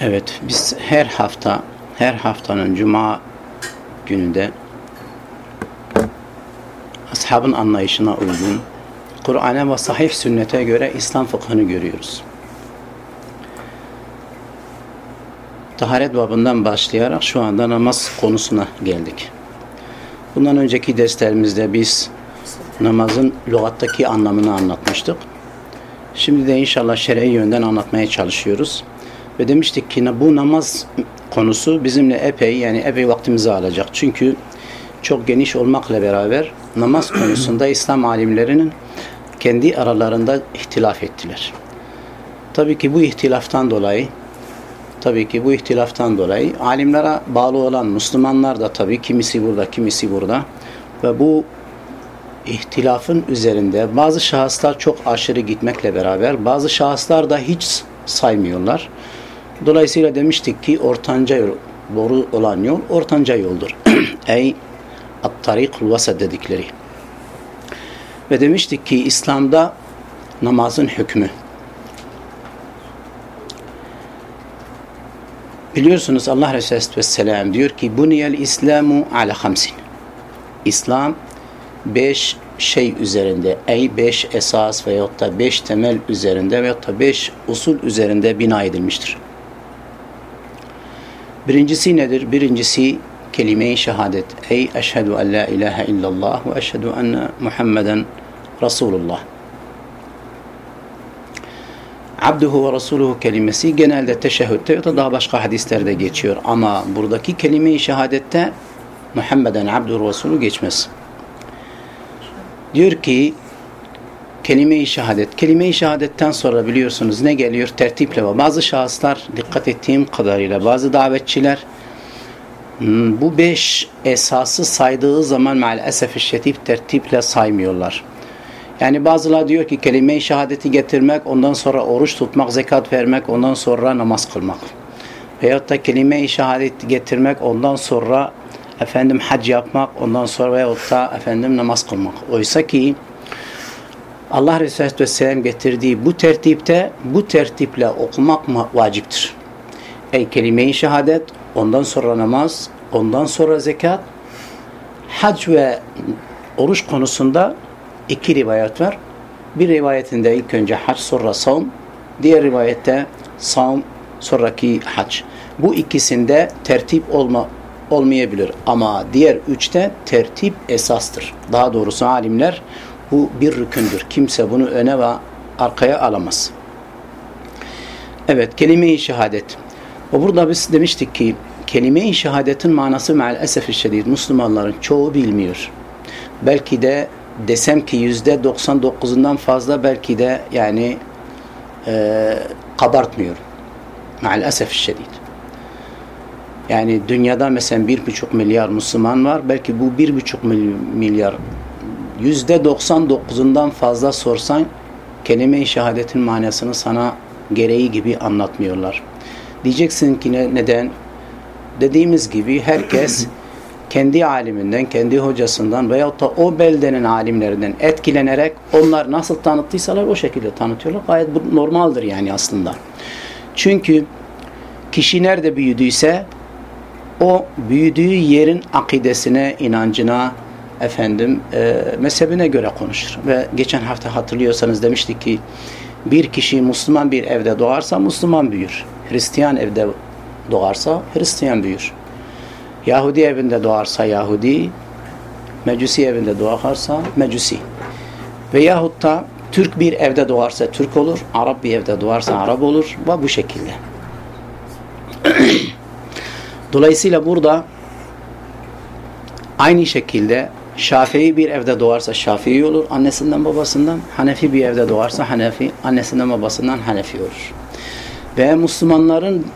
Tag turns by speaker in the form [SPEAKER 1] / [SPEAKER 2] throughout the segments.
[SPEAKER 1] Evet, biz her hafta, her haftanın cuma gününde ashabın anlayışına uygun Kur'an'a ve sahih sünnete göre İslam fıkhını görüyoruz. Taharet babından başlayarak şu anda namaz konusuna geldik. Bundan önceki derslerimizde biz namazın lügattaki anlamını anlatmıştık. Şimdi de inşallah şer'i yönden anlatmaya çalışıyoruz. Ve demiştik ki bu namaz konusu bizimle epey yani epey vaktimizi alacak. Çünkü çok geniş olmakla beraber namaz konusunda İslam alimlerinin kendi aralarında ihtilaf ettiler. Tabii ki bu ihtilaftan dolayı tabii ki bu ihtilaftan dolayı alimlere bağlı olan Müslümanlar da tabii kimisi burada, kimisi burada ve bu ihtilafın üzerinde bazı şahıslar çok aşırı gitmekle beraber bazı şahıslar da hiç saymıyorlar. Dolayısıyla demiştik ki ortanca yol, doğru olan yol ortanca yoldur. Ey at-tarikul vasat dedikleri. Ve demiştik ki İslam'da namazın hükmü. Biliyorsunuz Allah Resulü Vesselam diyor ki buniyel İslamu ala hamsin. İslam beş şey üzerinde, ey beş esas veyahut da beş temel üzerinde veyahut da beş usul üzerinde bina edilmiştir. Birincisi nedir? Birincisi kelime-i şehadet. Ey eşhedü en la ilahe illallah ve eşhedü enne Muhammeden Resulullah. Abduhu ve Resuluhu kelimesi genelde teşehhütte ya da daha başka hadislerde geçiyor. Ama buradaki kelime-i şehadette Muhammeden Abduhu Resulü geçmez. Diyor ki kelime-i şehadet. Kelime-i şehadetten sonra biliyorsunuz ne geliyor? Tertiple var. Bazı şahıslar dikkat ettiğim kadarıyla bazı davetçiler hmm, bu beş esası saydığı zaman maalesef şiddet tertiple saymıyorlar. Yani bazılar diyor ki kelime-i şehadeti getirmek, ondan sonra oruç tutmak, zekat vermek, ondan sonra namaz kılmak. Veyahut da kelime-i şehadeti getirmek, ondan sonra efendim hac yapmak, ondan sonra veyahut da efendim namaz kılmak. Oysa ki Allah Resulü Vesselam getirdiği bu tertipte bu tertiple okumak vaciptir. Ey kelime-i şehadet, ondan sonra namaz, ondan sonra zekat, hac ve oruç konusunda iki rivayet var. Bir rivayetinde ilk önce hac sonra savm, diğer rivayette savm sonraki hac. Bu ikisinde tertip olma olmayabilir ama diğer üçte tertip esastır. Daha doğrusu alimler bu bir rükündür. Kimse bunu öne ve arkaya alamaz. Evet, kelime-i şehadet. O burada biz demiştik ki kelime-i şehadetin manası maalesef şiddet Müslümanların çoğu bilmiyor. Belki de desem ki yüzde 99'undan fazla belki de yani e, kabartmıyor. Maalesef şiddet. Yani dünyada mesela bir buçuk milyar Müslüman var. Belki bu bir buçuk milyar yüzde 99'undan fazla sorsan kelime-i şehadetin manasını sana gereği gibi anlatmıyorlar. Diyeceksin ki ne, neden? Dediğimiz gibi herkes kendi aliminden, kendi hocasından veyahut da o beldenin alimlerinden etkilenerek onlar nasıl tanıttıysalar o şekilde tanıtıyorlar. Gayet bu normaldir yani aslında. Çünkü kişi nerede büyüdüyse o büyüdüğü yerin akidesine, inancına, efendim e, mezhebine göre konuşur. Ve geçen hafta hatırlıyorsanız demiştik ki bir kişi Müslüman bir evde doğarsa Müslüman büyür. Hristiyan evde doğarsa Hristiyan büyür. Yahudi evinde doğarsa Yahudi, Mecusi evinde doğarsa Mecusi. Veyahut da Türk bir evde doğarsa Türk olur, Arap bir evde doğarsa Arap olur ve bu şekilde. Dolayısıyla burada aynı şekilde Şafii bir evde doğarsa Şafii olur annesinden babasından. Hanefi bir evde doğarsa Hanefi annesinden babasından Hanefi olur. Ve Müslümanların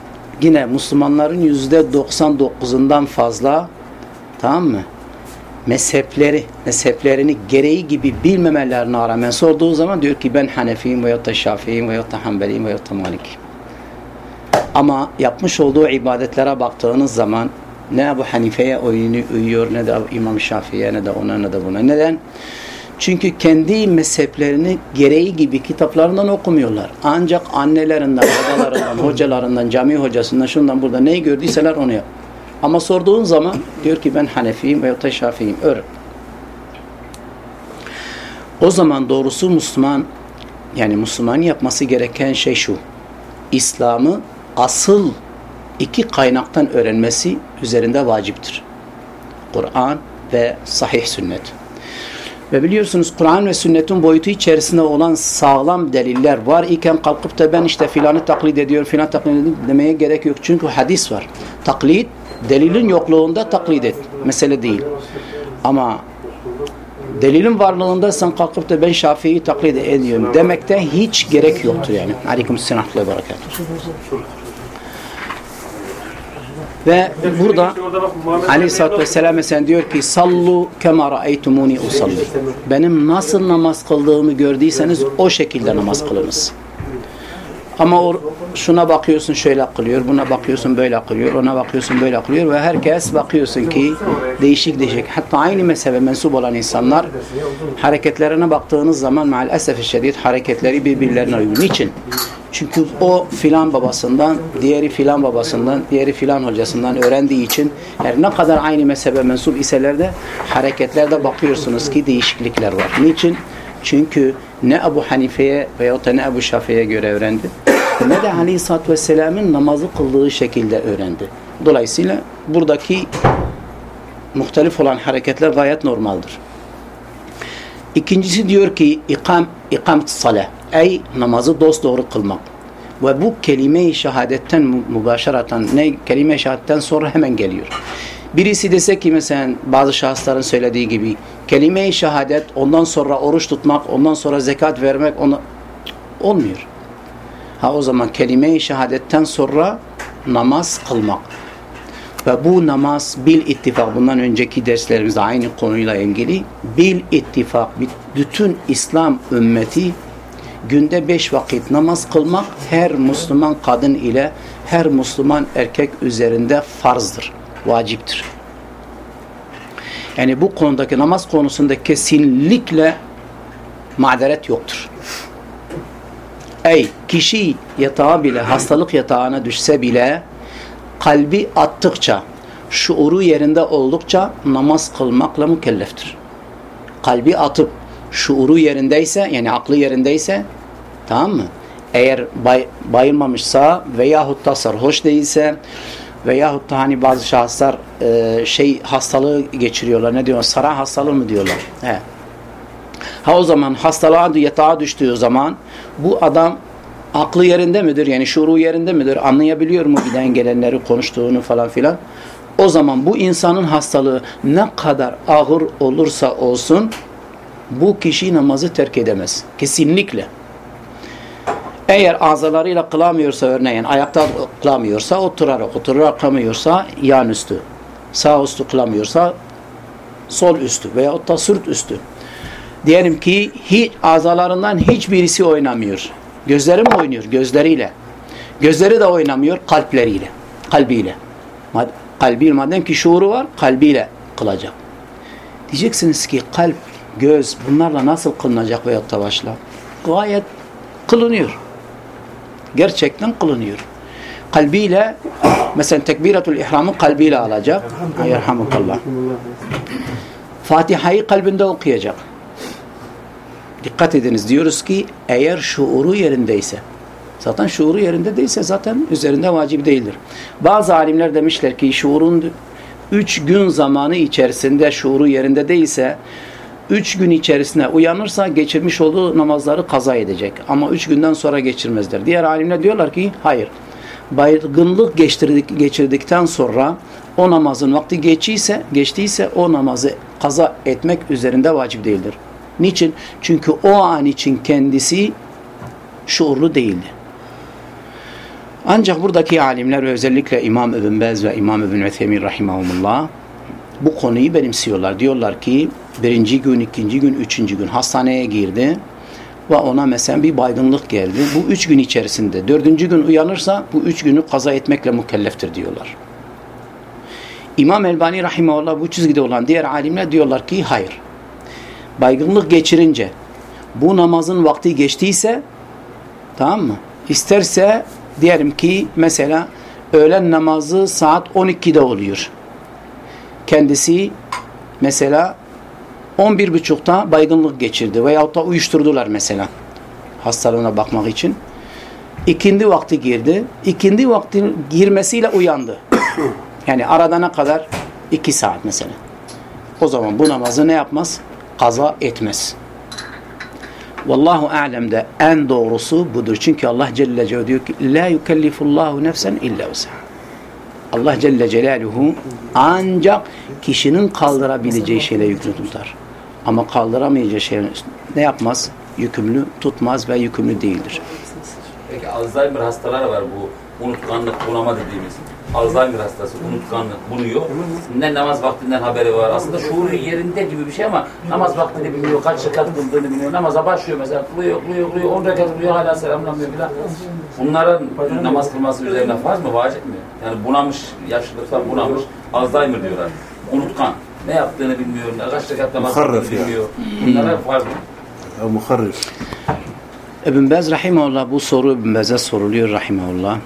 [SPEAKER 1] yine Müslümanların yüzde 99'undan fazla tamam mı? mezhepleri, mezheplerini gereği gibi bilmemelerine rağmen sorduğu zaman diyor ki ben Hanefiyim veyahut da Şafiiyim veyahut da Hanbeliyim veyahut da Malikiyim. Ama yapmış olduğu ibadetlere baktığınız zaman ne Ebu Hanife'ye uyuyor ne de İmam Şafii'ye ne de ona ne de buna. Neden? Çünkü kendi mezheplerini gereği gibi kitaplarından okumuyorlar. Ancak annelerinden, babalarından, hocalarından, cami hocasından, şundan burada neyi gördüyseler onu yap. Ama sorduğun zaman diyor ki ben Hanefiyim veya da Şafiiyim. Öyle. O zaman doğrusu Müslüman yani Müslüman yapması gereken şey şu. İslam'ı asıl iki kaynaktan öğrenmesi üzerinde vaciptir. Kur'an ve sahih sünnet. Ve biliyorsunuz Kur'an ve sünnetin boyutu içerisinde olan sağlam deliller var iken kalkıp da ben işte filanı taklit ediyorum, filan taklit ediyorum demeye gerek yok. Çünkü hadis var. Taklit, delilin yokluğunda taklit et. Mesele değil. Ama delilin varlığında sen kalkıp da ben Şafii'yi taklit ediyorum demekte hiç gerek yoktur yani. Aleyküm selam ve berekatuhu. Ve burada Aleyhisselatü Vesselam mesela diyor ki sallu kema ra'eytumuni usalli. Benim nasıl namaz kıldığımı gördüyseniz o şekilde namaz kılınız. Ama o, şuna bakıyorsun şöyle kılıyor, buna bakıyorsun böyle kılıyor, ona bakıyorsun böyle kılıyor ve herkes bakıyorsun ki değişik değişik. Hatta aynı mezhebe mensup olan insanlar hareketlerine baktığınız zaman maalesef şiddet hareketleri birbirlerine uygun. Niçin? Çünkü o filan babasından, diğeri filan babasından, diğeri filan hocasından öğrendiği için her ne kadar aynı mezhebe mensup iseler de hareketlerde bakıyorsunuz ki değişiklikler var. Niçin? Çünkü ne Ebu Hanife'ye veyahut da ne Ebu Şafi'ye göre öğrendi ne de Aleyhisselatü Vesselam'ın namazı kıldığı şekilde öğrendi. Dolayısıyla buradaki muhtelif olan hareketler gayet normaldir. İkincisi diyor ki ikam, ikam salah. Ey namazı dost doğru kılmak. Ve bu kelime-i şehadetten mübaşeratan ne kelime-i şehadetten sonra hemen geliyor. Birisi dese ki mesela bazı şahısların söylediği gibi kelime-i şehadet ondan sonra oruç tutmak, ondan sonra zekat vermek ona olmuyor. Ha o zaman kelime-i şehadetten sonra namaz kılmak. Ve bu namaz bil ittifak bundan önceki derslerimizde aynı konuyla ilgili bil ittifak bütün İslam ümmeti günde beş vakit namaz kılmak her Müslüman kadın ile her Müslüman erkek üzerinde farzdır, vaciptir. Yani bu konudaki namaz konusunda kesinlikle maderet yoktur. Ey kişi yatağa bile, hastalık yatağına düşse bile kalbi attıkça, şuuru yerinde oldukça namaz kılmakla mükelleftir. Kalbi atıp şuuru yerindeyse yani aklı yerindeyse tamam mı? Eğer bay, bayılmamışsa veyahut da sarhoş değilse veyahut da hani bazı şahıslar e, şey hastalığı geçiriyorlar. Ne diyorlar? Sara hastalığı mı diyorlar? He. Ha o zaman hastalığa yatağa düştüğü zaman bu adam aklı yerinde midir? Yani şuuru yerinde midir? Anlayabiliyor mu giden gelenleri konuştuğunu falan filan? O zaman bu insanın hastalığı ne kadar ağır olursa olsun bu kişi namazı terk edemez. Kesinlikle. Eğer azalarıyla kılamıyorsa örneğin ayakta kılamıyorsa oturarak oturarak kılamıyorsa yan üstü. Sağ üstü kılamıyorsa sol üstü veya da sırt üstü. Diyelim ki hiç azalarından hiçbirisi oynamıyor. Gözleri mi oynuyor? Gözleriyle. Gözleri de oynamıyor kalpleriyle. Kalbiyle. Kalbi madem ki şuuru var kalbiyle kılacak. Diyeceksiniz ki kalp, göz bunlarla nasıl kılınacak veyahut da başla? Gayet kılınıyor. Gerçekten kılınıyor. Kalbiyle mesela tekbiratul ihramı kalbiyle alacak. Yerhamukallah. Fatiha'yı kalbinde okuyacak. Dikkat ediniz diyoruz ki eğer şuuru yerindeyse zaten şuuru yerinde değilse zaten üzerinde vacip değildir. Bazı alimler demişler ki şuurun üç gün zamanı içerisinde şuuru yerinde değilse üç gün içerisinde uyanırsa geçirmiş olduğu namazları kaza edecek. Ama üç günden sonra geçirmezler. Diğer alimler diyorlar ki hayır. Baygınlık geçirdik, geçirdikten sonra o namazın vakti geçiyse, geçtiyse o namazı kaza etmek üzerinde vacip değildir. Niçin? Çünkü o an için kendisi şuurlu değildi. Ancak buradaki alimler özellikle İmam İbn Bez ve İmam İbn Üthemin rahimahumullah bu konuyu benimsiyorlar. Diyorlar ki birinci gün, ikinci gün, üçüncü gün hastaneye girdi ve ona mesela bir baygınlık geldi. Bu üç gün içerisinde dördüncü gün uyanırsa bu üç günü kaza etmekle mükelleftir diyorlar. İmam Elbani Rahimahullah bu çizgide olan diğer alimler diyorlar ki hayır. Baygınlık geçirince bu namazın vakti geçtiyse tamam mı? İsterse diyelim ki mesela öğlen namazı saat 12'de oluyor. Kendisi mesela 11.30'da baygınlık geçirdi veyahut da uyuşturdular mesela hastalığına bakmak için. İkindi vakti girdi. İkindi vakti girmesiyle uyandı. Yani aradana kadar iki saat mesela. O zaman bu namazı ne yapmaz? Kaza etmez. Vallahu alem de en doğrusu budur. Çünkü Allah Celle Celaluhu diyor ki La yukellifullahu nefsen illa usaha. Allah Celle Celaluhu ancak kişinin kaldırabileceği şeyle yükünü tutar. Ama kaldıramayacağı şey ne yapmaz? Yükümlü tutmaz ve yükümlü değildir.
[SPEAKER 2] Peki Alzheimer hastaları var bu unutkanlık, bunama dediğimiz. Alzheimer hastası, unutkanlık, bunuyor. Ne namaz vaktinden haberi var. Aslında şuuru yerinde gibi bir şey ama namaz vaktini bilmiyor, kaç rekat kıldığını bilmiyor. Namaza başlıyor mesela, kılıyor, kılıyor, kılıyor, on rekat kılıyor, hala selamlamıyor filan. Bunların namaz kılması üzerine farz mı, vacip mi? Yani bunamış, yaşlılıktan bunamış, Alzheimer diyorlar. Unutkan. Ne yaptığını bilmiyor, ne kaç rekat namaz bilmiyor. Bunlara farz mı?
[SPEAKER 3] Ya muharrif.
[SPEAKER 1] İbn Bez Rahimahullah bu soru İbn Bez'e soruluyor Rahimahullah.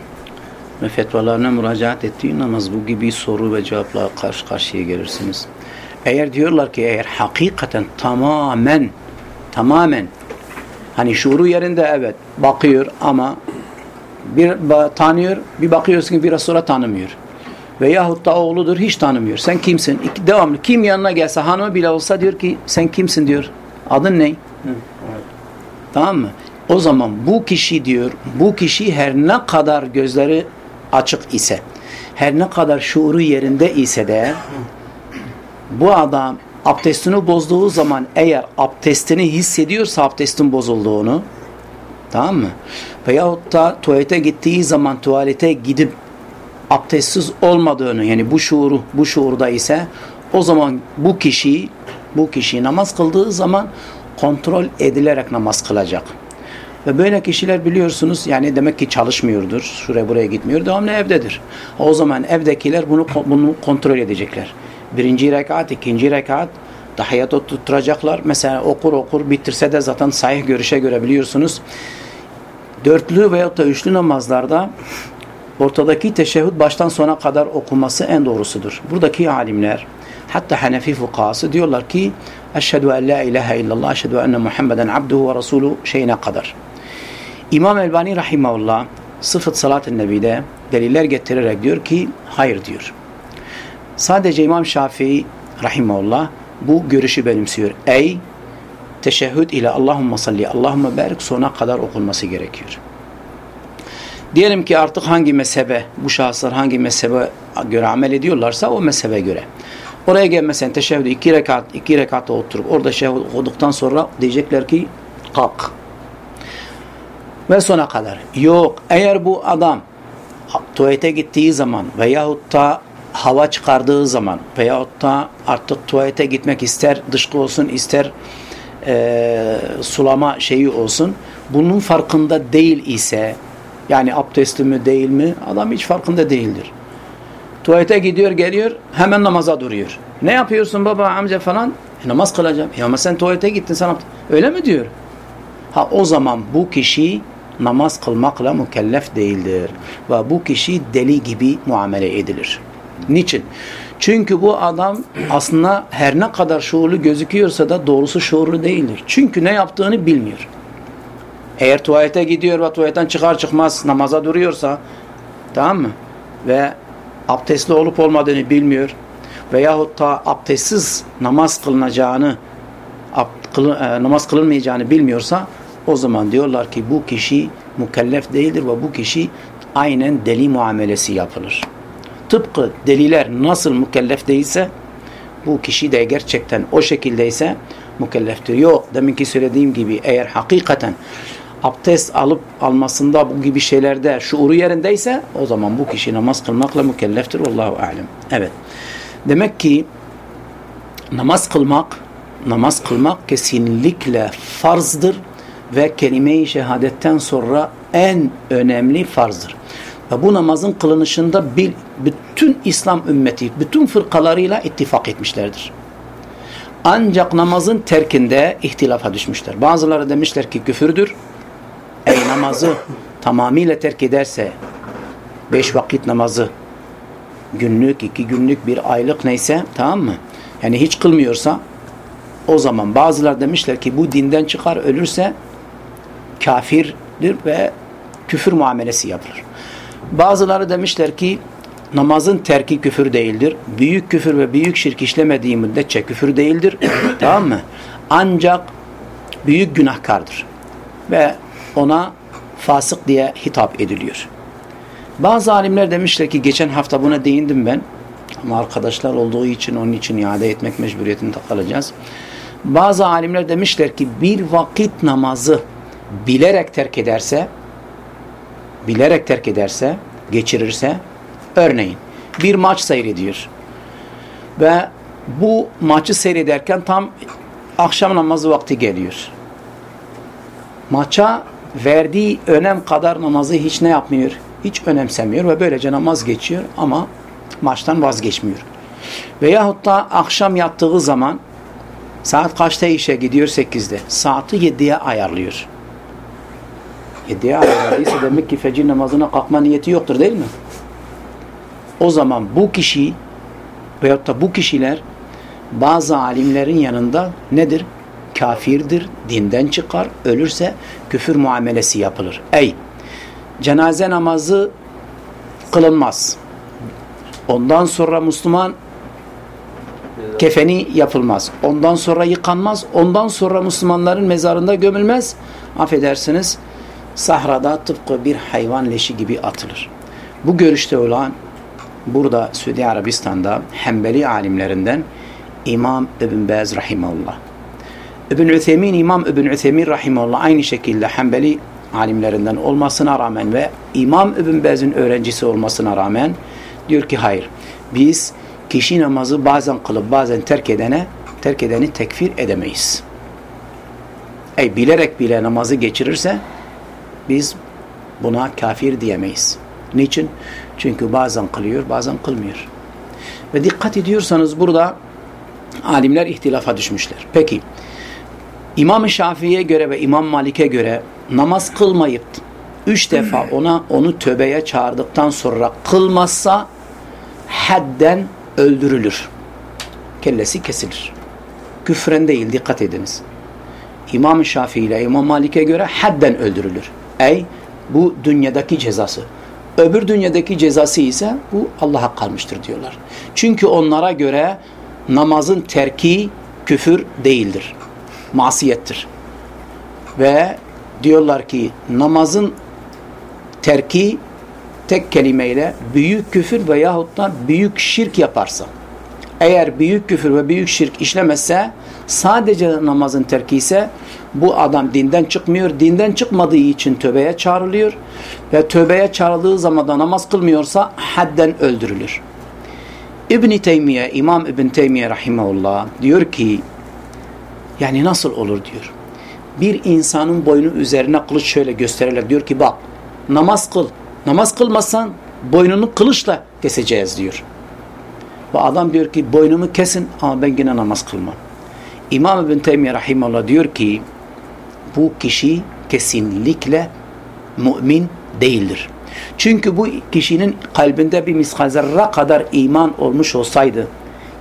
[SPEAKER 1] Ve fetvalarına müracaat ettiği namaz bu gibi soru ve cevapla karşı karşıya gelirsiniz. Eğer diyorlar ki eğer hakikaten tamamen tamamen hani şuuru yerinde evet bakıyor ama bir tanıyor bir bakıyorsun ki biraz sonra tanımıyor. Veyahut da oğludur hiç tanımıyor. Sen kimsin? Devamlı kim yanına gelse hanımı bile olsa diyor ki sen kimsin diyor. Adın ne? Tamam mı? O zaman bu kişi diyor, bu kişi her ne kadar gözleri açık ise, her ne kadar şuuru yerinde ise de bu adam abdestini bozduğu zaman eğer abdestini hissediyorsa abdestin bozulduğunu tamam mı? Veyahut da tuvalete gittiği zaman tuvalete gidip abdestsiz olmadığını yani bu şuuru bu şuurda ise o zaman bu kişi bu kişi namaz kıldığı zaman kontrol edilerek namaz kılacak. Ve böyle kişiler biliyorsunuz yani demek ki çalışmıyordur. Şuraya buraya gitmiyor. Devamlı evdedir. O zaman evdekiler bunu bunu kontrol edecekler. Birinci rekat, ikinci rekat tahiyat tutturacaklar. Mesela okur okur bitirse de zaten sahih görüşe göre biliyorsunuz. Dörtlü veyahut da üçlü namazlarda ortadaki teşehhüd baştan sona kadar okuması en doğrusudur. Buradaki alimler hatta Hanefi fukahası diyorlar ki Eşhedü en la ilahe illallah, eşhedü enne Muhammeden abduhu ve rasuluhu şeyine kadar. İmam Elbani Rahimahullah sıfat salat-ı nebide deliller getirerek diyor ki hayır diyor. Sadece İmam Şafii Rahimahullah bu görüşü benimsiyor. Ey teşehhüd ile Allahümme salli, Allahümme barik sona kadar okunması gerekiyor. Diyelim ki artık hangi mezhebe, bu şahıslar hangi mezhebe göre amel ediyorlarsa o mezhebe göre. Oraya gelmesen teşehhüdü iki rekat, iki rekatta oturup orada şehhüd okuduktan sonra diyecekler ki kalk. Ve sona kadar. Yok eğer bu adam tuvalete gittiği zaman veyahut da hava çıkardığı zaman veyahut da artık tuvalete gitmek ister dışkı olsun ister e, sulama şeyi olsun bunun farkında değil ise yani abdestli mi değil mi adam hiç farkında değildir. Tuvalete gidiyor geliyor hemen namaza duruyor. Ne yapıyorsun baba amca falan? E, namaz kılacağım. Ya ama sen tuvalete gittin sana öyle mi diyor? Ha o zaman bu kişi namaz kılmakla mükellef değildir. Ve bu kişi deli gibi muamele edilir. Niçin? Çünkü bu adam aslında her ne kadar şuurlu gözüküyorsa da doğrusu şuurlu değildir. Çünkü ne yaptığını bilmiyor. Eğer tuvalete gidiyor ve tuvaletten çıkar çıkmaz namaza duruyorsa tamam mı? Ve abdestli olup olmadığını bilmiyor veyahut da abdestsiz namaz kılınacağını e, namaz kılınmayacağını bilmiyorsa o zaman diyorlar ki bu kişi mükellef değildir ve bu kişi aynen deli muamelesi yapılır. Tıpkı deliler nasıl mükellef değilse bu kişi de gerçekten o şekildeyse mükelleftir. Yok deminki söylediğim gibi eğer hakikaten abdest alıp almasında bu gibi şeylerde şuuru yerindeyse o zaman bu kişi namaz kılmakla mükelleftir. Allahu alem. Evet. Demek ki namaz kılmak namaz kılmak kesinlikle farzdır ve kelime-i şehadetten sonra en önemli farzdır. Ve bu namazın kılınışında bir, bütün İslam ümmeti, bütün fırkalarıyla ittifak etmişlerdir. Ancak namazın terkinde ihtilafa düşmüşler. Bazıları demişler ki küfürdür. Ey namazı tamamıyla terk ederse, beş vakit namazı, günlük, iki günlük, bir aylık neyse, tamam mı? Yani hiç kılmıyorsa, o zaman bazılar demişler ki bu dinden çıkar, ölürse kafirdir ve küfür muamelesi yapılır. Bazıları demişler ki namazın terki küfür değildir. Büyük küfür ve büyük şirk işlemediği müddetçe küfür değildir. tamam mı? Ancak büyük günahkardır. Ve ona fasık diye hitap ediliyor. Bazı alimler demişler ki geçen hafta buna değindim ben. Ama arkadaşlar olduğu için onun için iade etmek mecburiyetinde kalacağız. Bazı alimler demişler ki bir vakit namazı bilerek terk ederse bilerek terk ederse, geçirirse örneğin bir maç seyrediyor ve bu maçı seyrederken tam akşam namazı vakti geliyor. Maça verdiği önem kadar namazı hiç ne yapmıyor? Hiç önemsemiyor ve böylece namaz geçiyor ama maçtan vazgeçmiyor. Veyahut da akşam yattığı zaman saat kaçta işe gidiyor? 8'de. Saati 7'ye ayarlıyor. 7'ye ayarladıysa demek ki fecir namazına kalkma niyeti yoktur değil mi? O zaman bu kişi veyahut da bu kişiler bazı alimlerin yanında nedir? Kafirdir, dinden çıkar, ölürse küfür muamelesi yapılır. Ey, cenaze namazı kılınmaz. Ondan sonra Müslüman kefeni yapılmaz. Ondan sonra yıkanmaz. Ondan sonra Müslümanların mezarında gömülmez. Affedersiniz sahrada tıpkı bir hayvan leşi gibi atılır. Bu görüşte olan burada Suudi Arabistan'da Hanbeli alimlerinden İmam İbn Baz Rahimullah. İbn Üthemin, İmam İbn Üthemin Rahimullah aynı şekilde Hanbeli alimlerinden olmasına rağmen ve İmam İbn Baz'ın öğrencisi olmasına rağmen diyor ki hayır. Biz kişi namazı bazen kılıp bazen terk edene terk edeni tekfir edemeyiz. Ey bilerek bile namazı geçirirse biz buna kafir diyemeyiz. Niçin? Çünkü bazen kılıyor, bazen kılmıyor. Ve dikkat ediyorsanız burada alimler ihtilafa düşmüşler. Peki, İmam Şafii'ye göre ve İmam Malik'e göre namaz kılmayıp üç defa ona onu tövbeye çağırdıktan sonra kılmazsa hadden öldürülür. Kellesi kesilir. Küfren değil dikkat ediniz. İmam Şafii ile İmam Malik'e göre hadden öldürülür. Ey bu dünyadaki cezası. Öbür dünyadaki cezası ise bu Allah'a kalmıştır diyorlar. Çünkü onlara göre namazın terki küfür değildir. Masiyettir. Ve diyorlar ki namazın terki tek kelimeyle büyük küfür veyahut da büyük şirk yaparsa eğer büyük küfür ve büyük şirk işlemezse sadece namazın terki ise bu adam dinden çıkmıyor. Dinden çıkmadığı için tövbeye çağrılıyor. Ve tövbeye çağrıldığı zaman da namaz kılmıyorsa hadden öldürülür. İbn Teymiye, İmam İbn Teymiye rahimahullah diyor ki yani nasıl olur diyor. Bir insanın boynu üzerine kılıç şöyle gösterirler. Diyor ki bak namaz kıl. Namaz kılmazsan boynunu kılıçla keseceğiz diyor. Ve adam diyor ki boynumu kesin ama ben yine namaz kılmam. İmam İbn Teymiye rahimahullah diyor ki bu kişi kesinlikle mümin değildir. Çünkü bu kişinin kalbinde bir miskal kadar iman olmuş olsaydı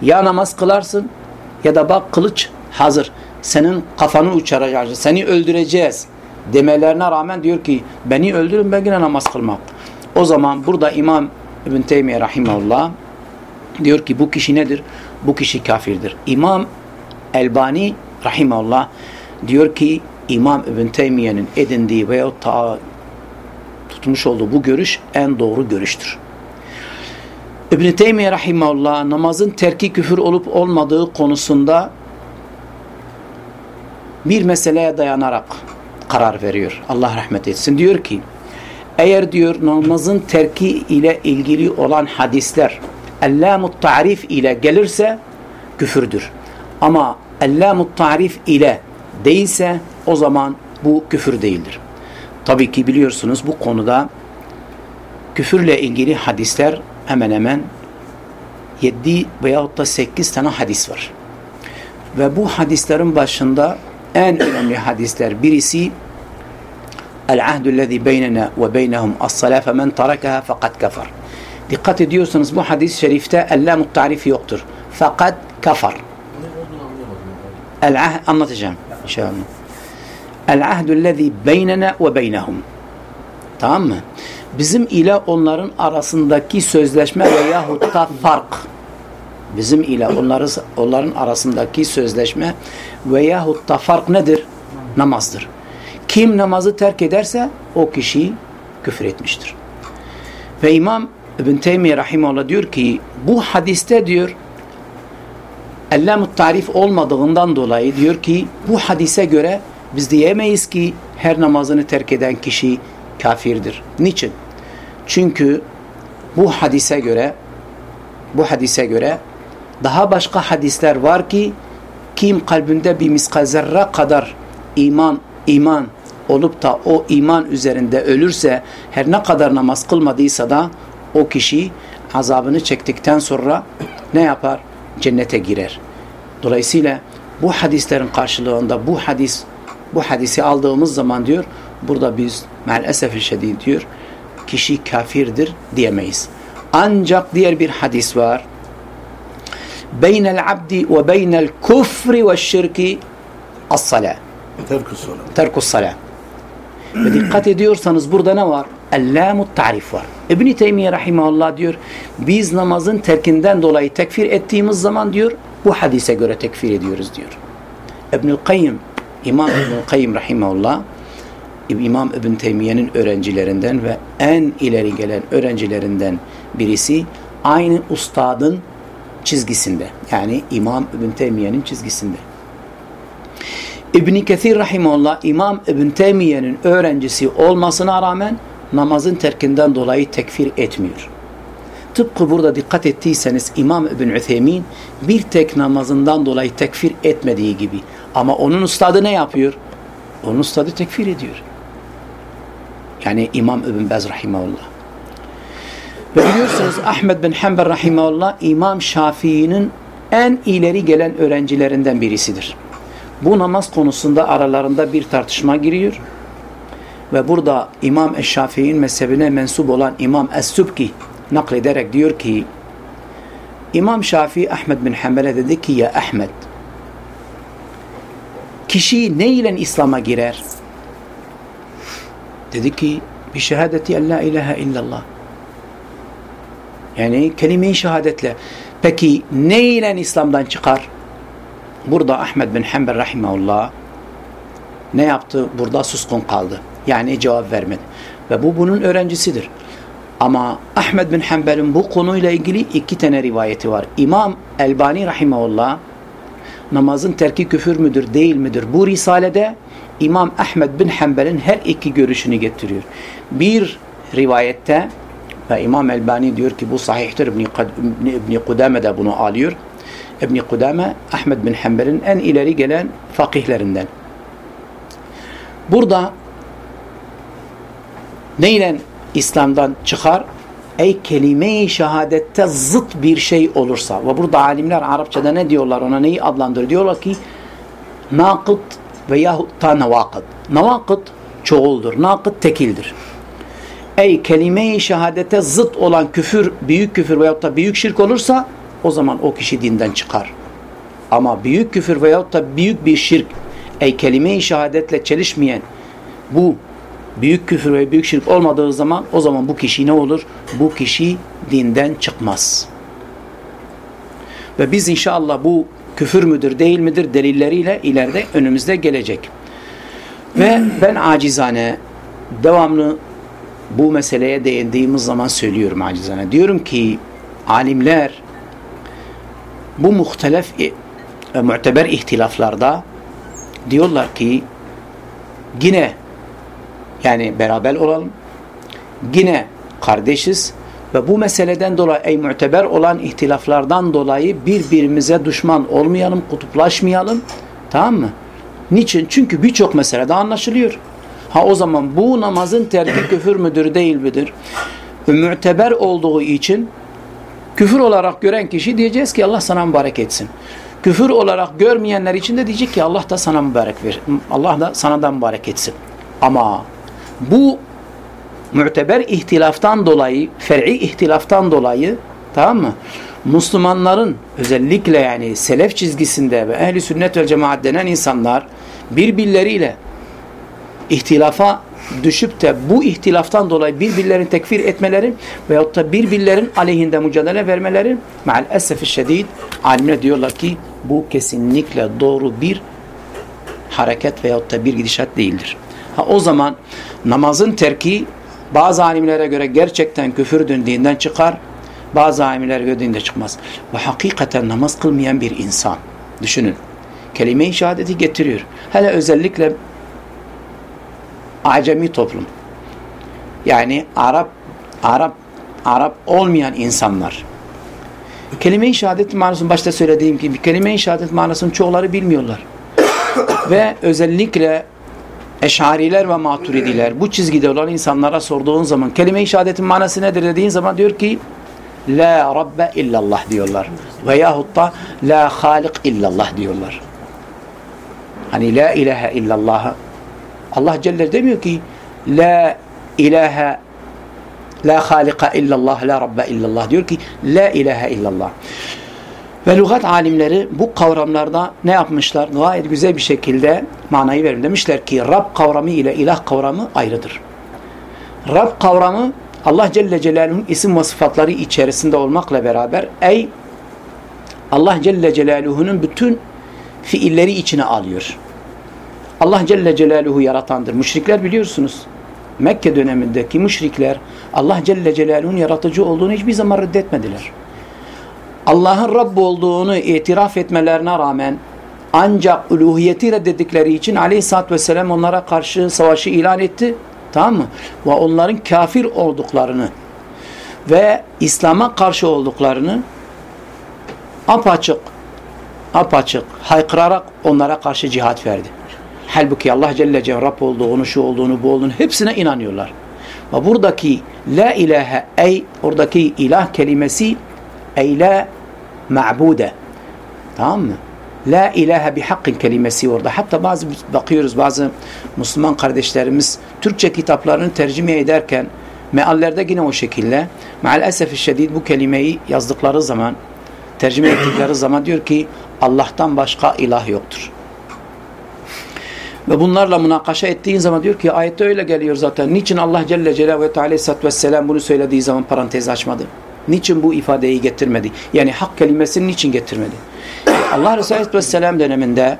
[SPEAKER 1] ya namaz kılarsın ya da bak kılıç hazır. Senin kafanı uçuracağız, seni öldüreceğiz demelerine rağmen diyor ki beni öldürün ben yine namaz kılmak. O zaman burada İmam İbn Teymiye rahimahullah diyor ki bu kişi nedir? Bu kişi kafirdir. İmam Elbani rahimahullah diyor ki İmam İbn Teymiye'nin edindiği veyahut ta tutmuş olduğu bu görüş en doğru görüştür. İbn Teymiye rahimahullah namazın terki küfür olup olmadığı konusunda bir meseleye dayanarak karar veriyor. Allah rahmet etsin. Diyor ki eğer diyor namazın terki ile ilgili olan hadisler ellamut tarif ile gelirse küfürdür. Ama ellamut tarif ile değilse o zaman bu küfür değildir. Tabii ki biliyorsunuz bu konuda küfürle ilgili hadisler hemen hemen 7 veyahut da 8 tane hadis var. Ve bu hadislerin başında en önemli hadisler birisi El ahdüllezî beynena ve beynehum as-salâ femen tarakaha fakat kafar. Dikkat ediyorsanız bu hadis-i şerifte ellamut tarifi yoktur. Fakat kafar. El ahd anlatacağım inşallah. El ahdüllezî beynena ve beynehum. Tamam mı? Bizim ile onların arasındaki sözleşme veyahut da fark bizim ile onları, onların arasındaki sözleşme veyahut da fark nedir? Namazdır. Kim namazı terk ederse o kişi küfür etmiştir. Ve İmam İbn Teymiye Rahimahullah diyor ki bu hadiste diyor ellamut tarif olmadığından dolayı diyor ki bu hadise göre biz diyemeyiz ki her namazını terk eden kişi kafirdir. Niçin? Çünkü bu hadise göre bu hadise göre daha başka hadisler var ki kim kalbinde bir miskal zerre kadar iman iman olup da o iman üzerinde ölürse her ne kadar namaz kılmadıysa da o kişi azabını çektikten sonra ne yapar? Cennete girer. Dolayısıyla bu hadislerin karşılığında bu hadis bu hadisi aldığımız zaman diyor burada biz maalesef şiddet diyor kişi kafirdir diyemeyiz. Ancak diğer bir hadis var. Beynel abdi ve beynel kufri ve şirki as-salah.
[SPEAKER 3] Terkus salat.
[SPEAKER 1] Terkus salah. Ve dikkat ediyorsanız burada ne var? Ellamut tarif var. İbn-i Teymiye Rahimahullah diyor, biz namazın terkinden dolayı tekfir ettiğimiz zaman diyor, bu hadise göre tekfir ediyoruz diyor. İbnül Kayyim, İmam İbnül Kayyim Rahimahullah, İmam İbn Teymiye'nin öğrencilerinden ve en ileri gelen öğrencilerinden birisi aynı ustadın çizgisinde. Yani İmam İbn Teymiye'nin çizgisinde. İbn Kesir rahimehullah İmam İbn Teymiye'nin öğrencisi olmasına rağmen namazın terkinden dolayı tekfir etmiyor. Tıpkı burada dikkat ettiyseniz İmam İbn Üthemin bir tek namazından dolayı tekfir etmediği gibi. Ama onun ustadı ne yapıyor? Onun ustadı tekfir ediyor. Yani İmam İbn Bez rahimahullah. Ve biliyorsunuz Ahmed bin Hanbel rahimahullah İmam Şafii'nin en ileri gelen öğrencilerinden birisidir. Bu namaz konusunda aralarında bir tartışma giriyor. Ve burada İmam Eşşafii'nin mezhebine mensup olan İmam Es-Sübki naklederek diyor ki İmam Şafii Ahmed bin Hanbel'e dedi ki ya Ahmed kişi ne ile İslam'a girer? Dedi ki bir şehadeti en la ilahe illallah. Yani kelime-i şehadetle. Peki ne ile İslam'dan çıkar? Burada Ahmed bin Hanbel rahimahullah ne yaptı? Burada suskun kaldı. Yani cevap vermedi. Ve bu bunun öğrencisidir. Ama Ahmed bin Hanbel'in bu konuyla ilgili iki tane rivayeti var. İmam Elbani rahimahullah namazın terki küfür müdür değil midir? Bu risalede İmam Ahmed bin Hanbel'in her iki görüşünü getiriyor. Bir rivayette ve İmam Elbani diyor ki bu sahihtir. İbni, İbni Kudame de bunu alıyor. İbni Kudame Ahmed bin Hanbel'in en ileri gelen fakihlerinden. Burada neyle İslam'dan çıkar? Ey kelime-i şehadette zıt bir şey olursa ve burada alimler Arapçada ne diyorlar ona neyi adlandırıyor? Diyorlar ki nakıt veyahut da navakıt. Navakıt çoğuldur. Nakıt tekildir. Ey kelime-i şehadete zıt olan küfür, büyük küfür veyahut da büyük şirk olursa o zaman o kişi dinden çıkar. Ama büyük küfür veyahut da büyük bir şirk, ey kelime-i şehadetle çelişmeyen bu büyük küfür ve büyük şirk olmadığı zaman o zaman bu kişi ne olur? Bu kişi dinden çıkmaz. Ve biz inşallah bu küfür müdür değil midir delilleriyle ileride önümüzde gelecek. Ve ben acizane devamlı bu meseleye değindiğimiz zaman söylüyorum acizane. Diyorum ki alimler bu muhtelef ve muteber ihtilaflarda diyorlar ki yine Yani beraber olalım. Yine kardeşiz ve bu meseleden dolayı ey müteber olan ihtilaflardan dolayı birbirimize düşman olmayalım, kutuplaşmayalım. Tamam mı? Niçin? Çünkü birçok meselede anlaşılıyor. Ha o zaman bu namazın terki küfür müdür değil midir? Müteber olduğu için küfür olarak gören kişi diyeceğiz ki Allah sana mübarek etsin. Küfür olarak görmeyenler için de diyecek ki Allah da sana mübarek ver. Allah da sana da mübarek etsin. Ama bu müteber ihtilaftan dolayı, fer'i ihtilaftan dolayı tamam mı? Müslümanların özellikle yani selef çizgisinde ve ehli sünnet ve cemaat denen insanlar birbirleriyle ihtilafa düşüp de bu ihtilaftan dolayı birbirlerini tekfir etmeleri veyahut da birbirlerin aleyhinde mücadele vermeleri maal esefi şedid alimler diyorlar ki bu kesinlikle doğru bir hareket veyahut da bir gidişat değildir. Ha, o zaman namazın terki bazı alimlere göre gerçekten küfür döndüğünden çıkar. Bazı alimlere göre dinde çıkmaz. Ve hakikaten namaz kılmayan bir insan. Düşünün. Kelime-i şehadeti getiriyor. Hele özellikle acemi toplum. Yani Arap Arap Arap olmayan insanlar. Kelime-i şehadet manasını başta söylediğim gibi kelime-i şehadet manasını çoğuları bilmiyorlar. Ve özellikle Eşariler ve Maturidiler bu çizgide olan insanlara sorduğun zaman kelime-i şehadetin manası nedir dediğin zaman diyor ki La Rabbe illallah diyorlar. Veyahut da La Halik illallah diyorlar. Hani La ilahe illallah. Allah Celle demiyor ki La ilahe La halika illallah, la rabbe illallah diyor ki la ilahe illallah. Ve lügat alimleri bu kavramlarda ne yapmışlar? Gayet güzel bir şekilde manayı verin. Demişler ki Rab kavramı ile ilah kavramı ayrıdır. Rab kavramı Allah Celle Celaluhu'nun isim ve sıfatları içerisinde olmakla beraber ey Allah Celle Celaluhu'nun bütün fiilleri içine alıyor. Allah Celle Celaluhu yaratandır. Müşrikler biliyorsunuz. Mekke dönemindeki müşrikler Allah Celle Celaluhu'nun yaratıcı olduğunu hiçbir zaman reddetmediler. Allah'ın Rabb olduğunu itiraf etmelerine rağmen ancak uluhiyeti reddedikleri için aleyhissalatü vesselam onlara karşı savaşı ilan etti. Tamam mı? Ve onların kafir olduklarını ve İslam'a karşı olduklarını apaçık apaçık haykırarak onlara karşı cihat verdi. Halbuki Allah Celle Rab olduğunu, şu olduğunu, bu olduğunu hepsine inanıyorlar. Ve buradaki la ilahe ey oradaki ilah kelimesi ey la ma'bude. Tamam mı? La ilahe bihakkın kelimesi orada. Hatta bazı bakıyoruz bazı Müslüman kardeşlerimiz Türkçe kitaplarını tercüme ederken meallerde yine o şekilde maalesef şiddet bu kelimeyi yazdıkları zaman tercüme ettikleri zaman diyor ki Allah'tan başka ilah yoktur. Ve bunlarla münakaşa ettiğin zaman diyor ki ayette öyle geliyor zaten. Niçin Allah Celle Celaluhu ve Teala Vesselam bunu söylediği zaman parantez açmadı? Niçin bu ifadeyi getirmedi? Yani hak kelimesini niçin getirmedi? Allah Resulü Aleyhisselam döneminde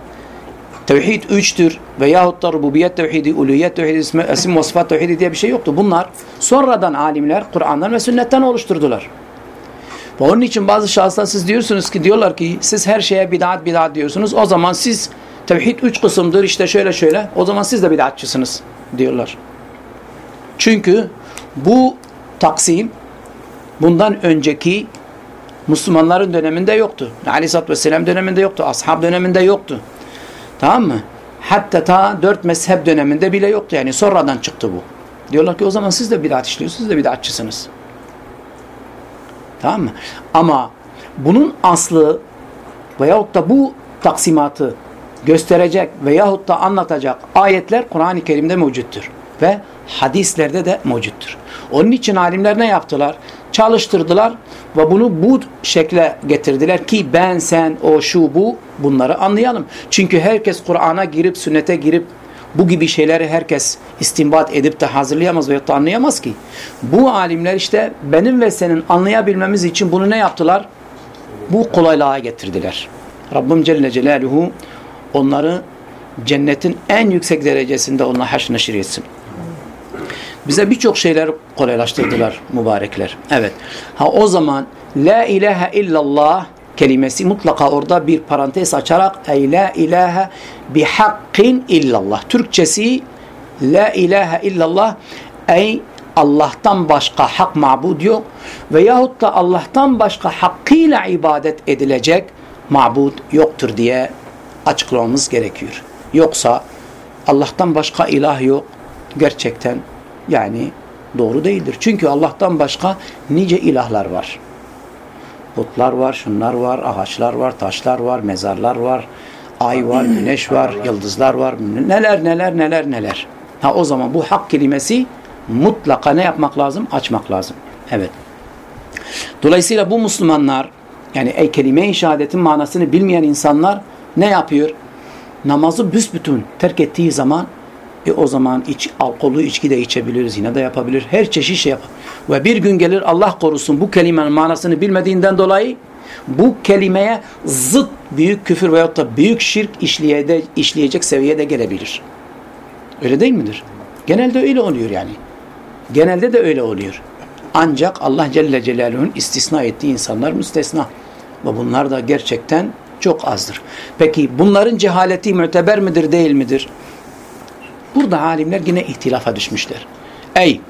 [SPEAKER 1] tevhid üçtür veyahut da rububiyet tevhidi, uluhiyet tevhidi, isim ve tevhidi diye bir şey yoktu. Bunlar sonradan alimler Kur'an'dan ve sünnetten oluşturdular. Ve onun için bazı şahıslar siz diyorsunuz ki diyorlar ki siz her şeye bid'at bid'at diyorsunuz. O zaman siz Tevhid üç kısımdır işte şöyle şöyle. O zaman siz de bid'atçısınız diyorlar. Çünkü bu taksim bundan önceki Müslümanların döneminde yoktu. Aleyhisselatü Vesselam döneminde yoktu. Ashab döneminde yoktu. Tamam mı? Hatta ta dört mezhep döneminde bile yoktu. Yani sonradan çıktı bu. Diyorlar ki o zaman siz de bid'at işliyorsunuz. Siz de bid'atçısınız. Tamam mı? Ama bunun aslı veyahut da bu taksimatı gösterecek veyahut da anlatacak ayetler Kur'an-ı Kerim'de mevcuttur. Ve hadislerde de mevcuttur. Onun için alimler ne yaptılar? Çalıştırdılar ve bunu bu şekle getirdiler ki ben, sen, o, şu, bu bunları anlayalım. Çünkü herkes Kur'an'a girip, sünnete girip bu gibi şeyleri herkes istinbat edip de hazırlayamaz veyahut da anlayamaz ki. Bu alimler işte benim ve senin anlayabilmemiz için bunu ne yaptılar? Bu kolaylığa getirdiler. Rabbim Celle Celaluhu onları cennetin en yüksek derecesinde onunla haş neşir etsin. Bize birçok şeyler kolaylaştırdılar mübarekler. Evet. Ha o zaman la ilahe illallah kelimesi mutlaka orada bir parantez açarak ey la ilahe bihakkin illallah. Türkçesi La ilahe illallah ey Allah'tan başka hak mabud yok veyahut da Allah'tan başka hakkıyla ibadet edilecek mabud yoktur diye açıklamamız gerekiyor. Yoksa Allah'tan başka ilah yok gerçekten yani doğru değildir. Çünkü Allah'tan başka nice ilahlar var. Putlar var, şunlar var, ağaçlar var, taşlar var, mezarlar var, ay var, güneş var, yıldızlar var, neler neler neler neler. Ha o zaman bu hak kelimesi mutlaka ne yapmak lazım? Açmak lazım. Evet. Dolayısıyla bu Müslümanlar yani ey kelime-i şehadetin manasını bilmeyen insanlar ne yapıyor? Namazı büsbütün terk ettiği zaman e o zaman iç, alkolü içki de içebilir, zina da yapabilir. Her çeşit şey yapar. Ve bir gün gelir Allah korusun bu kelimenin manasını bilmediğinden dolayı bu kelimeye zıt büyük küfür veyahut da büyük şirk işleyede, işleyecek seviyede gelebilir. Öyle değil midir? Genelde öyle oluyor yani. Genelde de öyle oluyor. Ancak Allah Celle Celaluhu'nun istisna ettiği insanlar müstesna. Ve bunlar da gerçekten çok azdır. Peki bunların cehaleti müteber midir değil midir? Burada alimler yine ihtilafa düşmüşler. Ey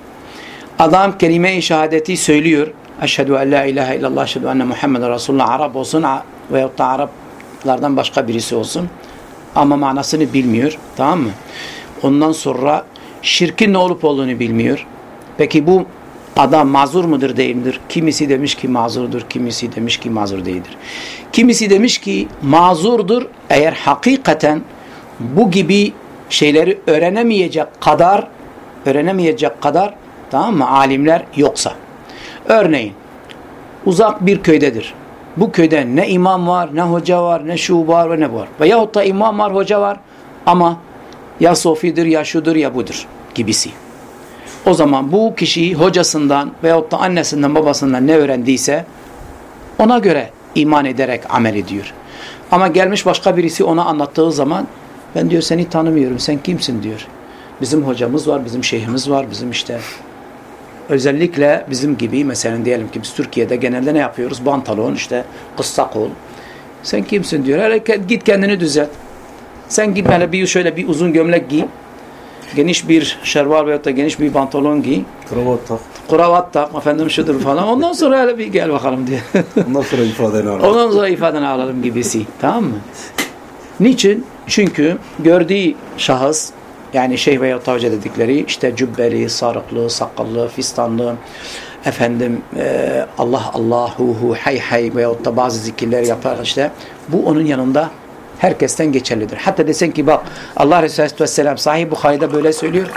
[SPEAKER 1] adam kelime-i şehadeti söylüyor. Eşhedü en la ilahe illallah, eşhedü enne Muhammeden Resulullah Arap olsun veyahut da Araplardan başka birisi olsun. Ama manasını bilmiyor. Tamam mı? Ondan sonra şirkin ne olup olduğunu bilmiyor. Peki bu adam mazur mudur değil midir? Kimisi demiş ki mazurdur, kimisi demiş ki mazur değildir. Kimisi demiş ki mazurdur eğer hakikaten bu gibi şeyleri öğrenemeyecek kadar öğrenemeyecek kadar tamam mı alimler yoksa. Örneğin uzak bir köydedir. Bu köyde ne imam var, ne hoca var, ne şu var ve ne var. Veyahut da imam var, hoca var ama ya sofidir, ya şudur, ya budur gibisi. O zaman bu kişi hocasından veyahut da annesinden, babasından ne öğrendiyse ona göre iman ederek amel ediyor. Ama gelmiş başka birisi ona anlattığı zaman ben diyor seni tanımıyorum, sen kimsin diyor. Bizim hocamız var, bizim şeyhimiz var, bizim işte özellikle bizim gibi mesela diyelim ki biz Türkiye'de genelde ne yapıyoruz? Pantolon işte kısa kol. Sen kimsin diyor. Hele git kendini düzelt. Sen git böyle bir şöyle bir uzun gömlek giy. Geniş bir şervar veyahut da geniş bir pantolon giy.
[SPEAKER 3] Kravat tak.
[SPEAKER 1] Kravat tak efendim şudur falan. Ondan sonra hele bir gel bakalım diye.
[SPEAKER 3] Ondan sonra ifadeni alalım.
[SPEAKER 1] Ondan sonra ifadeni alalım gibisi. Tamam mı? Niçin? Çünkü gördüğü şahıs yani şeyh veya hoca dedikleri işte cübbeli, sarıklı, sakallı, fistanlı efendim e, Allah Allahu hay hay veyahut da bazı zikirler yapar işte bu onun yanında herkesten geçerlidir. Hatta desen ki bak Allah Resulü Vesselam sahih Bukhari'de böyle söylüyor.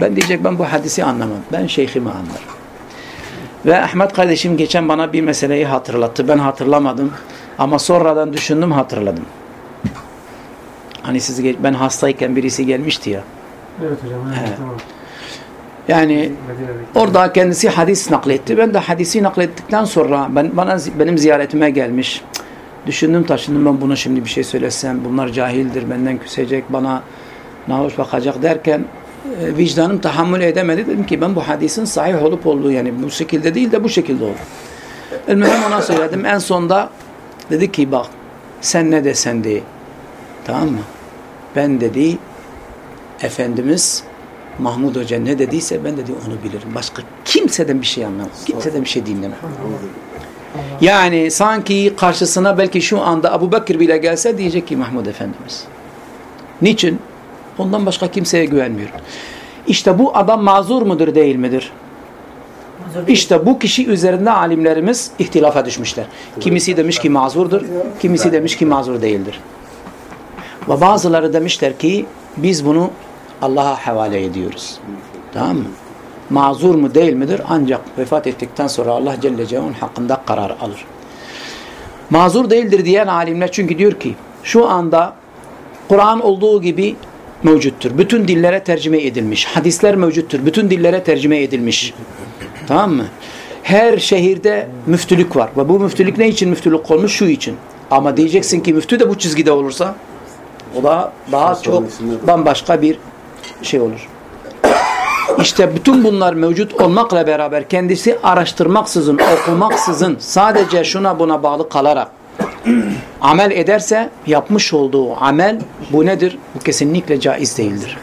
[SPEAKER 1] Ben diyecek ben bu hadisi anlamam. Ben şeyhimi anlarım. Ve Ahmet kardeşim geçen bana bir meseleyi hatırlattı. Ben hatırlamadım. Ama sonradan düşündüm hatırladım. Hani siz ben hastayken birisi gelmişti ya.
[SPEAKER 4] Evet hocam. Evet, tamam.
[SPEAKER 1] Yani orada kendisi hadis nakletti. Ben de hadisi naklettikten sonra ben bana benim ziyaretime gelmiş. Düşündüm taşındım ben buna şimdi bir şey söylesem bunlar cahildir benden küsecek bana nahoş bakacak derken e, vicdanım tahammül edemedi. Dedim ki ben bu hadisin sahih olup olduğu yani bu şekilde değil de bu şekilde oldu. Elmeden ona söyledim. En sonda dedi ki bak sen ne desen de tamam mı? Ben dedi Efendimiz Mahmud Hoca ne dediyse ben dedi onu bilirim. Başka kimseden bir şey anlamam. Kimseden bir şey dinlemem. Yani sanki karşısına belki şu anda Abu Bakır bile gelse diyecek ki Mahmud Efendimiz. Niçin? Ondan başka kimseye güvenmiyor. İşte bu adam mazur mudur değil midir? İşte bu kişi üzerinde alimlerimiz ihtilafa düşmüşler. Kimisi demiş ki mazurdur, kimisi demiş ki mazur değildir. Ve bazıları demişler ki biz bunu Allah'a havale ediyoruz. Tamam mı? Mazur mu değil midir? Ancak vefat ettikten sonra Allah Celle Celaluhu'nun hakkında karar alır. Mazur değildir diyen alimler çünkü diyor ki şu anda Kur'an olduğu gibi mevcuttur. Bütün dillere tercüme edilmiş. Hadisler mevcuttur. Bütün dillere tercüme edilmiş. Tamam mı? Her şehirde müftülük var. Ve bu müftülük ne için müftülük olmuş? Şu için. Ama diyeceksin ki müftü de bu çizgide olursa o da daha çok bambaşka bir şey olur. İşte bütün bunlar mevcut olmakla beraber kendisi araştırmaksızın, okumaksızın sadece şuna buna bağlı kalarak amel ederse yapmış olduğu amel bu nedir? Bu kesinlikle caiz değildir.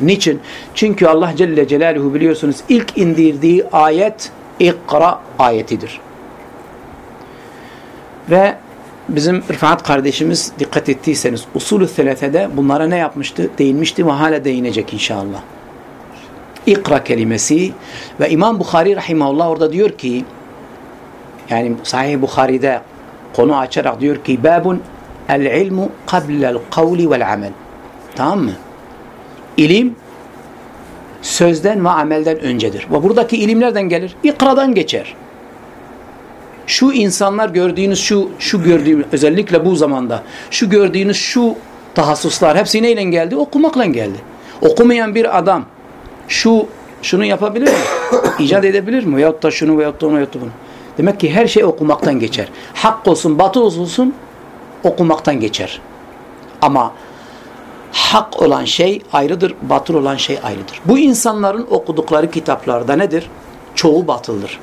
[SPEAKER 1] Niçin? Çünkü Allah Celle Celaluhu biliyorsunuz ilk indirdiği ayet İkra ayetidir. Ve bizim Rıfat kardeşimiz dikkat ettiyseniz usulü selefede bunlara ne yapmıştı? Değinmişti ve hala değinecek inşallah. İkra kelimesi ve İmam Bukhari rahimahullah orada diyor ki yani Sahih Bukhari'de konu açarak diyor ki babun el ilmu qablel kavli vel amel tamam mı? İlim sözden ve amelden öncedir. Ve buradaki ilim nereden gelir? İkradan geçer. Şu insanlar gördüğünüz şu şu gördüğümüz özellikle bu zamanda şu gördüğünüz şu tahassuslar hepsi neyle geldi? Okumakla geldi. Okumayan bir adam şu şunu yapabilir mi? İcat edebilir mi? Veyahut da şunu veyahut da onu veyahut da bunu. Demek ki her şey okumaktan geçer. Hak olsun, batıl olsun okumaktan geçer. Ama hak olan şey ayrıdır, batıl olan şey ayrıdır. Bu insanların okudukları kitaplarda nedir? Çoğu batıldır.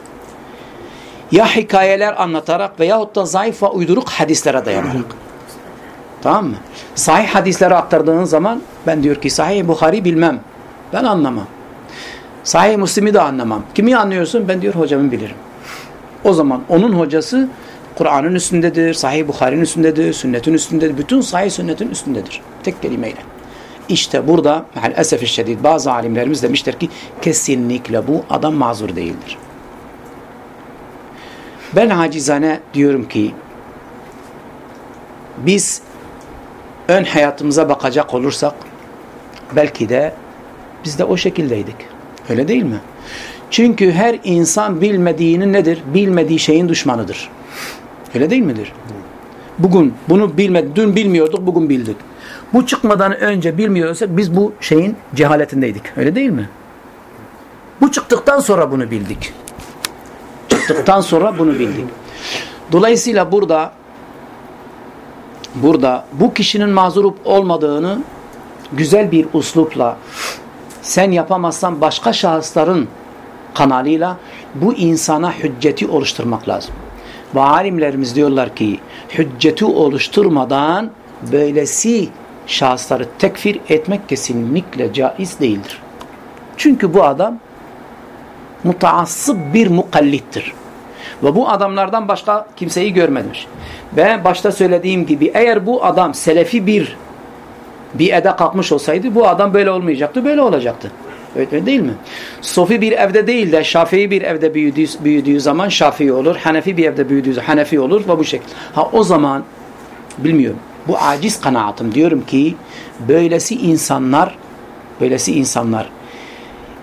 [SPEAKER 1] Ya hikayeler anlatarak veyahut da zayıf ve uyduruk hadislere dayanarak. Tamam mı? Sahih hadisleri aktardığın zaman ben diyor ki sahih Bukhari bilmem. Ben anlamam. Sahih Müslim'i de anlamam. Kimi anlıyorsun? Ben diyor hocamın bilirim. O zaman onun hocası Kur'an'ın üstündedir, Sahih Bukhari'nin üstündedir, sünnetin üstündedir, bütün sahih sünnetin üstündedir. Tek kelimeyle. İşte burada maalesef şiddet bazı alimlerimiz demişler ki kesinlikle bu adam mazur değildir. Ben acizane diyorum ki biz ön hayatımıza bakacak olursak belki de biz de o şekildeydik. Öyle değil mi? Çünkü her insan bilmediğinin nedir? Bilmediği şeyin düşmanıdır. Öyle değil midir? Bugün bunu bilmedik, dün bilmiyorduk, bugün bildik. Bu çıkmadan önce bilmiyorsak biz bu şeyin cehaletindeydik. Öyle değil mi? Bu çıktıktan sonra bunu bildik. Çıktıktan sonra bunu bildik. Dolayısıyla burada burada bu kişinin mazur olmadığını güzel bir uslupla sen yapamazsan başka şahısların kanalıyla bu insana hücceti oluşturmak lazım. Ve alimlerimiz diyorlar ki hücceti oluşturmadan böylesi şahısları tekfir etmek kesinlikle caiz değildir. Çünkü bu adam mutaassıp bir mukallittir. Ve bu adamlardan başka kimseyi görmemiş. Ve başta söylediğim gibi eğer bu adam selefi bir bir ede kalkmış olsaydı bu adam böyle olmayacaktı, böyle olacaktı. Öyle değil mi? Sofi bir evde değil de Şafii bir evde büyüdüğü, büyüdüğü zaman Şafii olur. Hanefi bir evde büyüdüğü zaman Hanefi olur ve bu şekilde. Ha o zaman bilmiyorum. Bu aciz kanaatim. Diyorum ki böylesi insanlar böylesi insanlar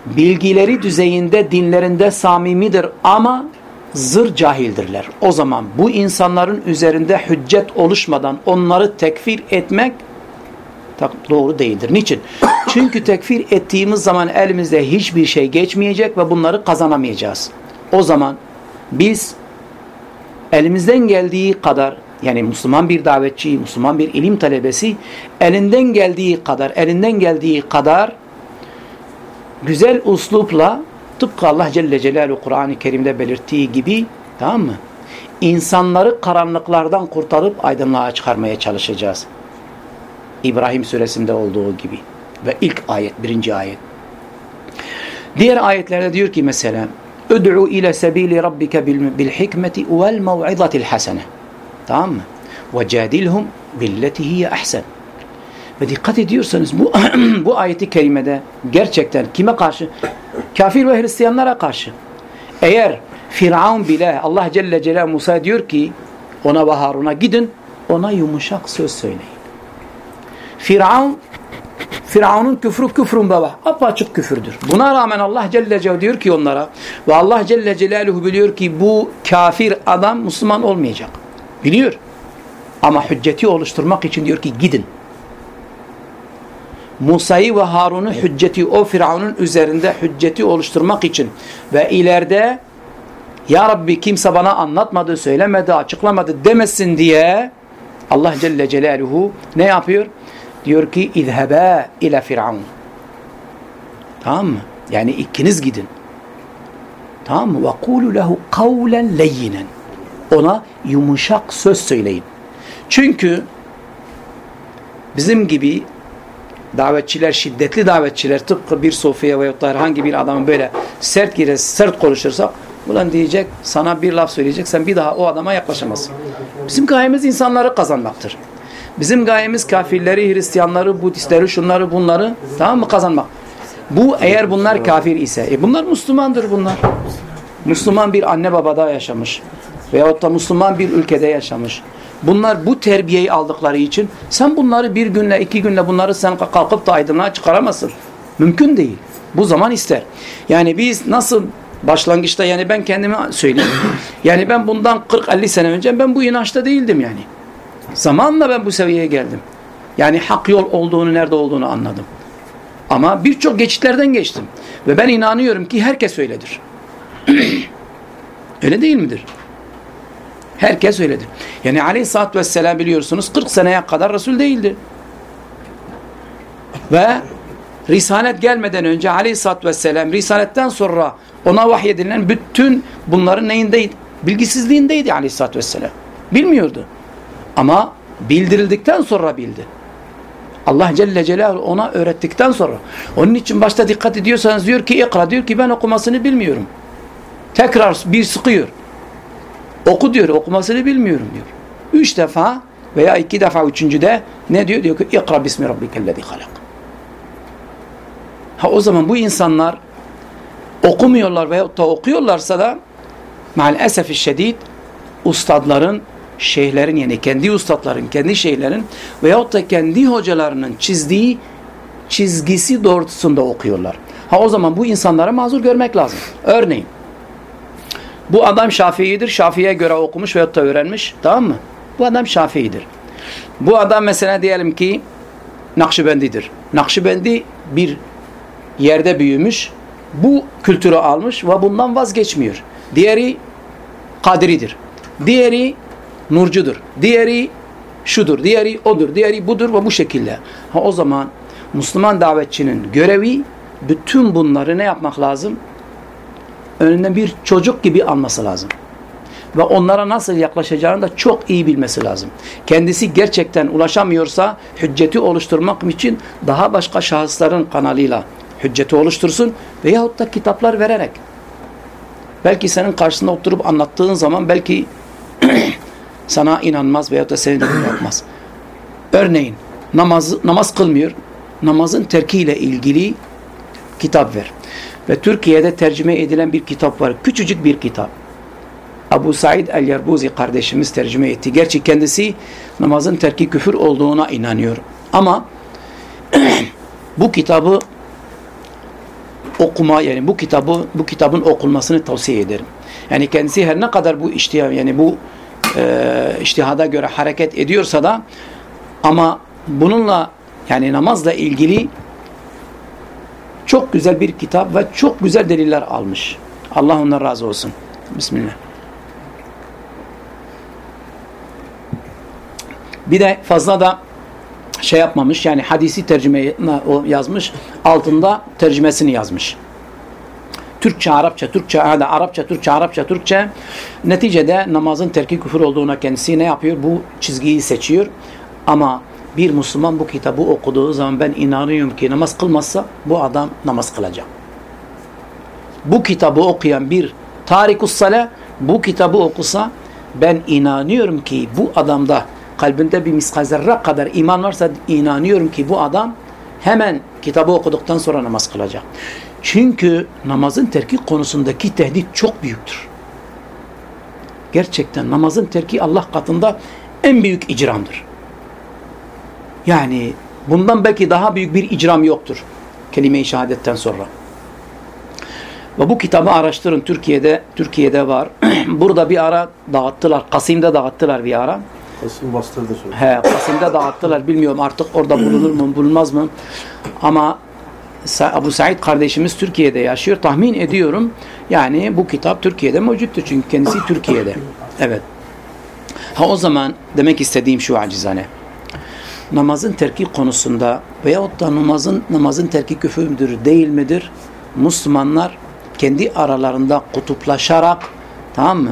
[SPEAKER 1] bilgileri düzeyinde dinlerinde samimidir ama zır cahildirler. O zaman bu insanların üzerinde hüccet oluşmadan onları tekfir etmek doğru değildir. Niçin? Çünkü tekfir ettiğimiz zaman elimizde hiçbir şey geçmeyecek ve bunları kazanamayacağız. O zaman biz elimizden geldiği kadar yani Müslüman bir davetçi, Müslüman bir ilim talebesi elinden geldiği kadar, elinden geldiği kadar güzel uslupla tıpkı Allah Celle Celaluhu Kur'an-ı Kerim'de belirttiği gibi tamam mı? İnsanları karanlıklardan kurtarıp aydınlığa çıkarmaya çalışacağız. İbrahim suresinde olduğu gibi. Ve ilk ayet, birinci ayet. Diğer ayetlerde diyor ki mesela Üd'u ile sebili rabbike bil hikmeti vel mev'izatil hasene. Tamam mı? Ve cadilhum billeti. Ve dikkat ediyorsanız bu bu ayeti kerimede gerçekten kime karşı? Kafir ve Hristiyanlara karşı. Eğer Firavun bile Allah Celle Celaluhu Musa diyor ki ona ve Harun'a gidin ona yumuşak söz söyleyin. Firavun Firavun'un küfrü küfrün baba. Apaçık küfürdür. Buna rağmen Allah Celle Celaluhu diyor ki onlara ve Allah Celle Celaluhu biliyor ki bu kafir adam Müslüman olmayacak. Biliyor. Ama hücceti oluşturmak için diyor ki gidin. Musa'yı ve Harun'u hücceti o Firavun'un üzerinde hücceti oluşturmak için ve ileride Ya Rabbi kimse bana anlatmadı, söylemedi, açıklamadı demesin diye Allah Celle Celaluhu ne yapıyor? Diyor ki اِذْهَبَا ile Firavun. Tamam mı? Yani ikiniz gidin. Tamam mı? وَقُولُ لَهُ قَوْلًا لَيِّنًا Ona yumuşak söz söyleyin. Çünkü bizim gibi davetçiler, şiddetli davetçiler tıpkı bir Sofya veyahut da herhangi bir adamın böyle sert gire, sert konuşursa ulan diyecek, sana bir laf söyleyecek, sen bir daha o adama yaklaşamazsın. Bizim gayemiz insanları kazanmaktır. Bizim gayemiz kafirleri, Hristiyanları, Budistleri, şunları, bunları tamam mı kazanmak. Bu eğer bunlar kafir ise, e bunlar Müslümandır bunlar. Müslüman bir anne babada yaşamış. Veyahut da Müslüman bir ülkede yaşamış. Bunlar bu terbiyeyi aldıkları için sen bunları bir günle iki günle bunları sen kalkıp da aydınlığa çıkaramazsın. Mümkün değil. Bu zaman ister. Yani biz nasıl başlangıçta yani ben kendime söyleyeyim. Yani ben bundan 40-50 sene önce ben bu inançta değildim yani. Zamanla ben bu seviyeye geldim. Yani hak yol olduğunu, nerede olduğunu anladım. Ama birçok geçitlerden geçtim. Ve ben inanıyorum ki herkes öyledir. Öyle değil midir? Herkes öyledir. Yani aleyhissalatü vesselam biliyorsunuz 40 seneye kadar Resul değildi. Ve Risalet gelmeden önce aleyhissalatü vesselam Risaletten sonra ona vahyedilen bütün bunların neyindeydi? Bilgisizliğindeydi aleyhissalatü vesselam. Bilmiyordu. Ama bildirildikten sonra bildi. Allah Celle Celaluhu ona öğrettikten sonra. Onun için başta dikkat ediyorsanız diyor ki ikra diyor ki ben okumasını bilmiyorum. Tekrar bir sıkıyor. Oku diyor okumasını bilmiyorum diyor. Üç defa veya iki defa üçüncüde ne diyor? Diyor ki ikra bismi rabbikellezi halak. Ha o zaman bu insanlar okumuyorlar veyahut da okuyorlarsa da maalesef şiddet ustadların şeyhlerin yani kendi ustadların, kendi şeylerin veyahut da kendi hocalarının çizdiği çizgisi doğrultusunda okuyorlar. Ha o zaman bu insanlara mazur görmek lazım. Örneğin bu adam Şafii'dir. Şafii'ye göre okumuş veyahut da öğrenmiş. Tamam mı? Bu adam Şafii'dir. Bu adam mesela diyelim ki Nakşibendidir. Nakşibendi bir yerde büyümüş. Bu kültürü almış ve bundan vazgeçmiyor. Diğeri Kadiridir. Diğeri Nurcudur. Diğeri şudur, diğeri odur, diğeri budur ve bu şekilde. Ha o zaman Müslüman davetçinin görevi bütün bunları ne yapmak lazım? Önünden bir çocuk gibi alması lazım. Ve onlara nasıl yaklaşacağını da çok iyi bilmesi lazım. Kendisi gerçekten ulaşamıyorsa hücceti oluşturmak için daha başka şahısların kanalıyla hücceti oluştursun veyahut da kitaplar vererek. Belki senin karşısında oturup anlattığın zaman belki sana inanmaz veyahut da seni de yapmaz. Örneğin namaz, namaz kılmıyor. Namazın terkiyle ilgili kitap ver. Ve Türkiye'de tercüme edilen bir kitap var. Küçücük bir kitap. Abu Said el-Yerbuzi kardeşimiz tercüme etti. Gerçi kendisi namazın terki küfür olduğuna inanıyor. Ama bu kitabı okuma yani bu kitabı bu kitabın okunmasını tavsiye ederim. Yani kendisi her ne kadar bu iştiham yani bu e, iştihada göre hareket ediyorsa da ama bununla yani namazla ilgili çok güzel bir kitap ve çok güzel deliller almış. Allah ondan razı olsun. Bismillah. Bir de fazla da şey yapmamış yani hadisi tercüme yazmış altında tercümesini yazmış. Türkçe, Arapça, Türkçe, hadi Arapça, Türkçe, Arapça, Türkçe. Neticede namazın terki küfür olduğuna kendisi ne yapıyor? Bu çizgiyi seçiyor. Ama bir Müslüman bu kitabı okuduğu zaman ben inanıyorum ki namaz kılmazsa bu adam namaz kılacak. Bu kitabı okuyan bir tarikus sale bu kitabı okusa ben inanıyorum ki bu adamda kalbinde bir miskal kadar iman varsa inanıyorum ki bu adam hemen kitabı okuduktan sonra namaz kılacak. Çünkü namazın terki konusundaki tehdit çok büyüktür. Gerçekten namazın terki Allah katında en büyük icramdır. Yani bundan belki daha büyük bir icram yoktur. Kelime-i şehadetten sonra. Ve bu kitabı araştırın. Türkiye'de Türkiye'de var. Burada bir ara dağıttılar. Kasım'da dağıttılar bir ara.
[SPEAKER 3] Kasım bastırdı sonra.
[SPEAKER 1] He, Kasım'da dağıttılar. Bilmiyorum artık orada bulunur mu bulunmaz mı. Ama Abu Said kardeşimiz Türkiye'de yaşıyor. Tahmin ediyorum. Yani bu kitap Türkiye'de mevcuttur. Çünkü kendisi Türkiye'de. Evet. Ha o zaman demek istediğim şu acizane. Namazın terki konusunda veyahut da namazın, namazın terki küfür müdür değil midir? Müslümanlar kendi aralarında kutuplaşarak tamam mı?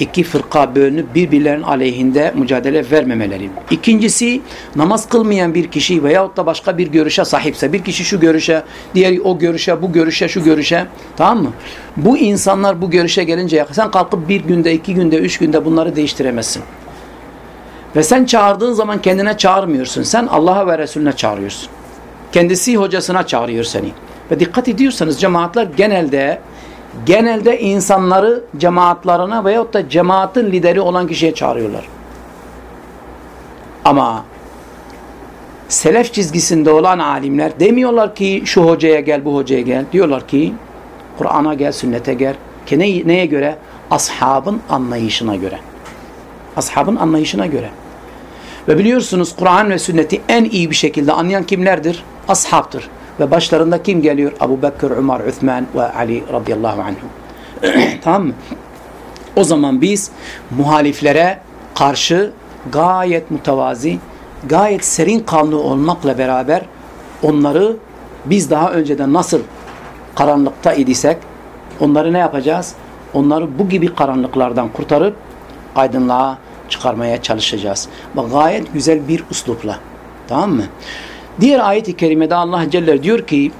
[SPEAKER 1] iki fırka bölünüp birbirlerinin aleyhinde mücadele vermemeleri. İkincisi namaz kılmayan bir kişi veyahut da başka bir görüşe sahipse bir kişi şu görüşe, diğeri o görüşe, bu görüşe, şu görüşe tamam mı? Bu insanlar bu görüşe gelince sen kalkıp bir günde, iki günde, üç günde bunları değiştiremezsin. Ve sen çağırdığın zaman kendine çağırmıyorsun. Sen Allah'a ve Resulüne çağırıyorsun. Kendisi hocasına çağırıyor seni. Ve dikkat ediyorsanız cemaatler genelde genelde insanları cemaatlarına veyahut da cemaatin lideri olan kişiye çağırıyorlar. Ama selef çizgisinde olan alimler demiyorlar ki şu hocaya gel bu hocaya gel. Diyorlar ki Kur'an'a gel sünnete gel. Neye göre? Ashabın anlayışına göre. Ashabın anlayışına göre. Ve biliyorsunuz Kur'an ve sünneti en iyi bir şekilde anlayan kimlerdir? Ashabtır. Ve başlarında kim geliyor? Abu Bekir, Umar, Üthman ve Ali radıyallahu anhum. tamam mı? O zaman biz muhaliflere karşı gayet mutavazi, gayet serin kanlı olmakla beraber onları biz daha önceden nasıl karanlıkta idiysek onları ne yapacağız? Onları bu gibi karanlıklardan kurtarıp aydınlığa çıkarmaya çalışacağız. Bak gayet güzel bir uslupla. Tamam mı? Diğer ayet-i kerimede Allah Celle diyor ki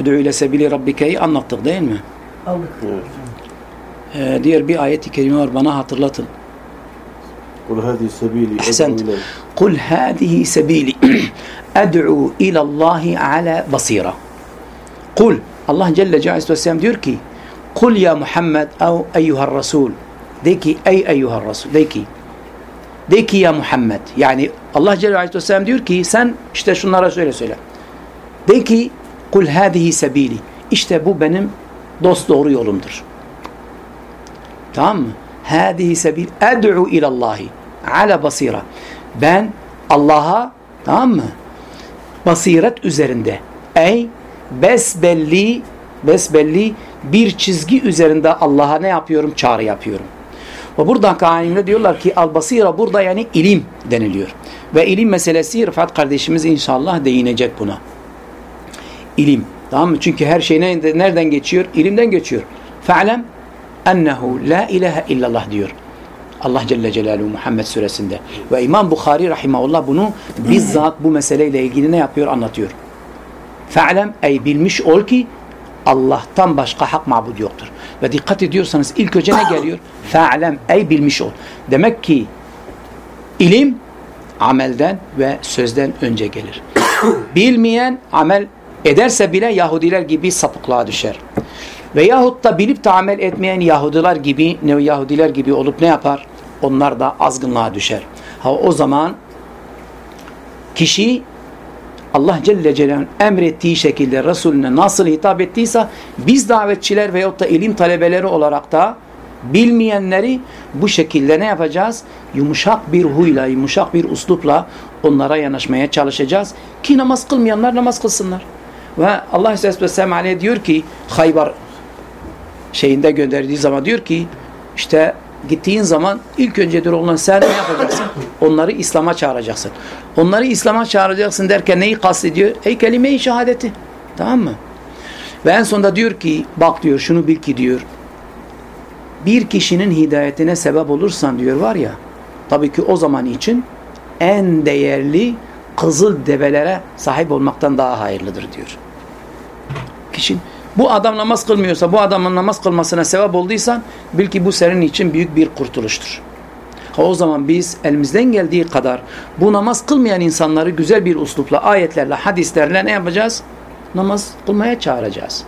[SPEAKER 1] Üdü ile sebili rabbikeyi anlattık değil mi?
[SPEAKER 4] Aldık.
[SPEAKER 1] Ee, diğer bir ayet-i kerime var bana hatırlatın.
[SPEAKER 3] Kul
[SPEAKER 1] hadihi sebili. Ahsent. Kul hadihi sebili. Ed'u ilallahi ala basira. Kul. Allah Celle Celaluhu diyor ki Kul ya Muhammed ev eyyuhar Resul de ki ey eyyuhar Resul de ki de ki ya Muhammed. Yani Allah Celle Celaluhu Vesselam diyor ki sen işte şunlara söyle söyle. De ki kul hadihi sebili işte bu benim dost doğru yolumdur. Tamam mı? Hadihi sebil ed'u ilallahi ala basira ben Allah'a tamam mı basiret üzerinde ey besbelli besbelli bir çizgi üzerinde Allah'a ne yapıyorum? Çağrı yapıyorum. Ve buradan alimler diyorlar ki al-basira burada yani ilim deniliyor. Ve ilim meselesi Rıfat kardeşimiz inşallah değinecek buna. İlim. Tamam mı? Çünkü her şey nereden geçiyor? İlimden geçiyor. Fe'lem ennehu la ilahe illallah diyor. Allah Celle Celaluhu Muhammed suresinde. Ve İmam Bukhari rahimahullah bunu bizzat bu meseleyle ilgili ne yapıyor? Anlatıyor. Fe'lem ey bilmiş ol ki Allah'tan başka hak mabud yoktur. Ve dikkat ediyorsanız ilk önce ne geliyor? Fe'lem ey bilmiş ol. Demek ki ilim amelden ve sözden önce gelir. Bilmeyen amel ederse bile Yahudiler gibi sapıklığa düşer. Veyahut da bilip de amel etmeyen Yahudiler gibi, ne Yahudiler gibi olup ne yapar? Onlar da azgınlığa düşer. Ha o zaman kişi Allah Celle Celaluhu'nun emrettiği şekilde Resulüne nasıl hitap ettiyse biz davetçiler veyahut da ilim talebeleri olarak da bilmeyenleri bu şekilde ne yapacağız? Yumuşak bir huyla, yumuşak bir uslupla onlara yanaşmaya çalışacağız. Ki namaz kılmayanlar namaz kılsınlar. Ve Allah Aleyhisselatü Vesselam diyor ki Haybar şeyinde gönderdiği zaman diyor ki işte gittiğin zaman ilk önce diyor olan sen ne yapacaksın? Onları İslam'a çağıracaksın. Onları İslam'a çağıracaksın derken neyi kastediyor? Ey kelime-i şehadeti. Tamam mı? Ve en sonunda diyor ki bak diyor şunu bil ki diyor bir kişinin hidayetine sebep olursan diyor var ya tabii ki o zaman için en değerli kızıl develere sahip olmaktan daha hayırlıdır diyor. Kişinin bu adam namaz kılmıyorsa, bu adamın namaz kılmasına sebep olduysan bil ki bu senin için büyük bir kurtuluştur. Ha, o zaman biz elimizden geldiği kadar bu namaz kılmayan insanları güzel bir uslupla, ayetlerle, hadislerle ne yapacağız? Namaz kılmaya çağıracağız.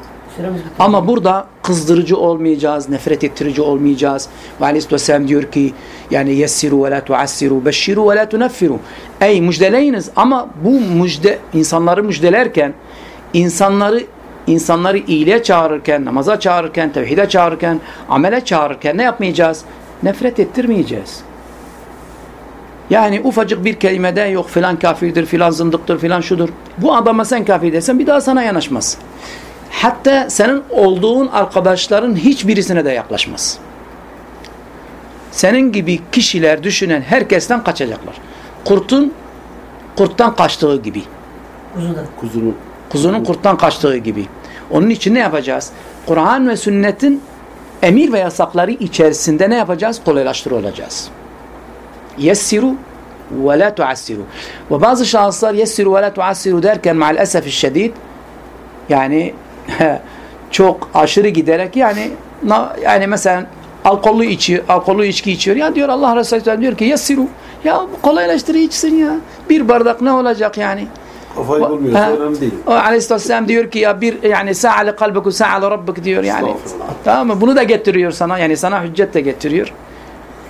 [SPEAKER 1] Ama burada kızdırıcı olmayacağız, nefret ettirici olmayacağız. Ve aleyhisselam diyor ki yani yessiru ve la tuassiru, beşşiru ve la tuneffiru. Ey müjdeleyiniz ama bu müjde, insanları müjdelerken insanları insanları iyiliğe çağırırken, namaza çağırırken, tevhide çağırırken, amele çağırırken ne yapmayacağız? Nefret ettirmeyeceğiz. Yani ufacık bir kelimede yok filan kafirdir, filan zındıktır, filan şudur. Bu adama sen kafir desen bir daha sana yanaşmaz. Hatta senin olduğun arkadaşların hiçbirisine de yaklaşmaz. Senin gibi kişiler düşünen herkesten kaçacaklar. Kurtun kurttan kaçtığı gibi.
[SPEAKER 4] Kuzudan.
[SPEAKER 3] Kuzunun.
[SPEAKER 1] Kuzunun kurttan kaçtığı gibi. Onun için ne yapacağız? Kur'an ve sünnetin emir ve yasakları içerisinde ne yapacağız? Kolaylaştır olacağız. Yessiru ve la tuassiru. Ve bazı şahıslar yessiru ve la tuassiru derken maalesef şiddet yani çok aşırı giderek yani yani mesela alkollü içiyor, alkollü içki içiyor. Ya diyor Allah Resulü diyor ki yessiru. Ya kolaylaştır içsin ya. Bir bardak ne olacak yani?
[SPEAKER 3] Kafayı bulmuyorsa önemli değil.
[SPEAKER 1] O aleyhisselam diyor ki ya bir yani sa'ale kalbeku sa'ale rabbik diyor yani. Tamam mı? Bunu da getiriyor sana. Yani sana hüccet de getiriyor.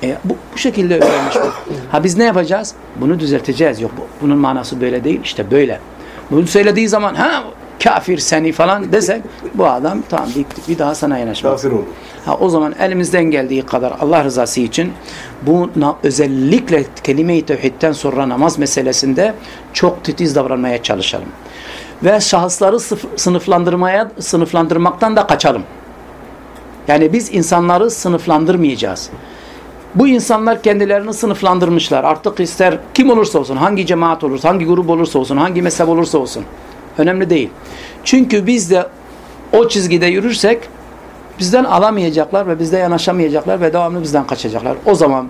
[SPEAKER 1] E, bu, bu şekilde öğrenmiş bu. Ha biz ne yapacağız? Bunu düzelteceğiz. Yok bu, bunun manası böyle değil. İşte böyle. Bunu söylediği zaman ha kafir seni falan desek bu adam tamam bir, bir daha sana yanaşmaz.
[SPEAKER 3] Kafir olur.
[SPEAKER 1] Ha, o zaman elimizden geldiği kadar Allah rızası için bu özellikle kelime-i tevhidden sonra namaz meselesinde çok titiz davranmaya çalışalım. Ve şahısları sınıflandırmaya sınıflandırmaktan da kaçalım. Yani biz insanları sınıflandırmayacağız. Bu insanlar kendilerini sınıflandırmışlar. Artık ister kim olursa olsun, hangi cemaat olursa, hangi grup olursa olsun, hangi mezhep olursa olsun. Önemli değil. Çünkü biz de o çizgide yürürsek bizden alamayacaklar ve bizde yanaşamayacaklar ve devamlı bizden kaçacaklar. O zaman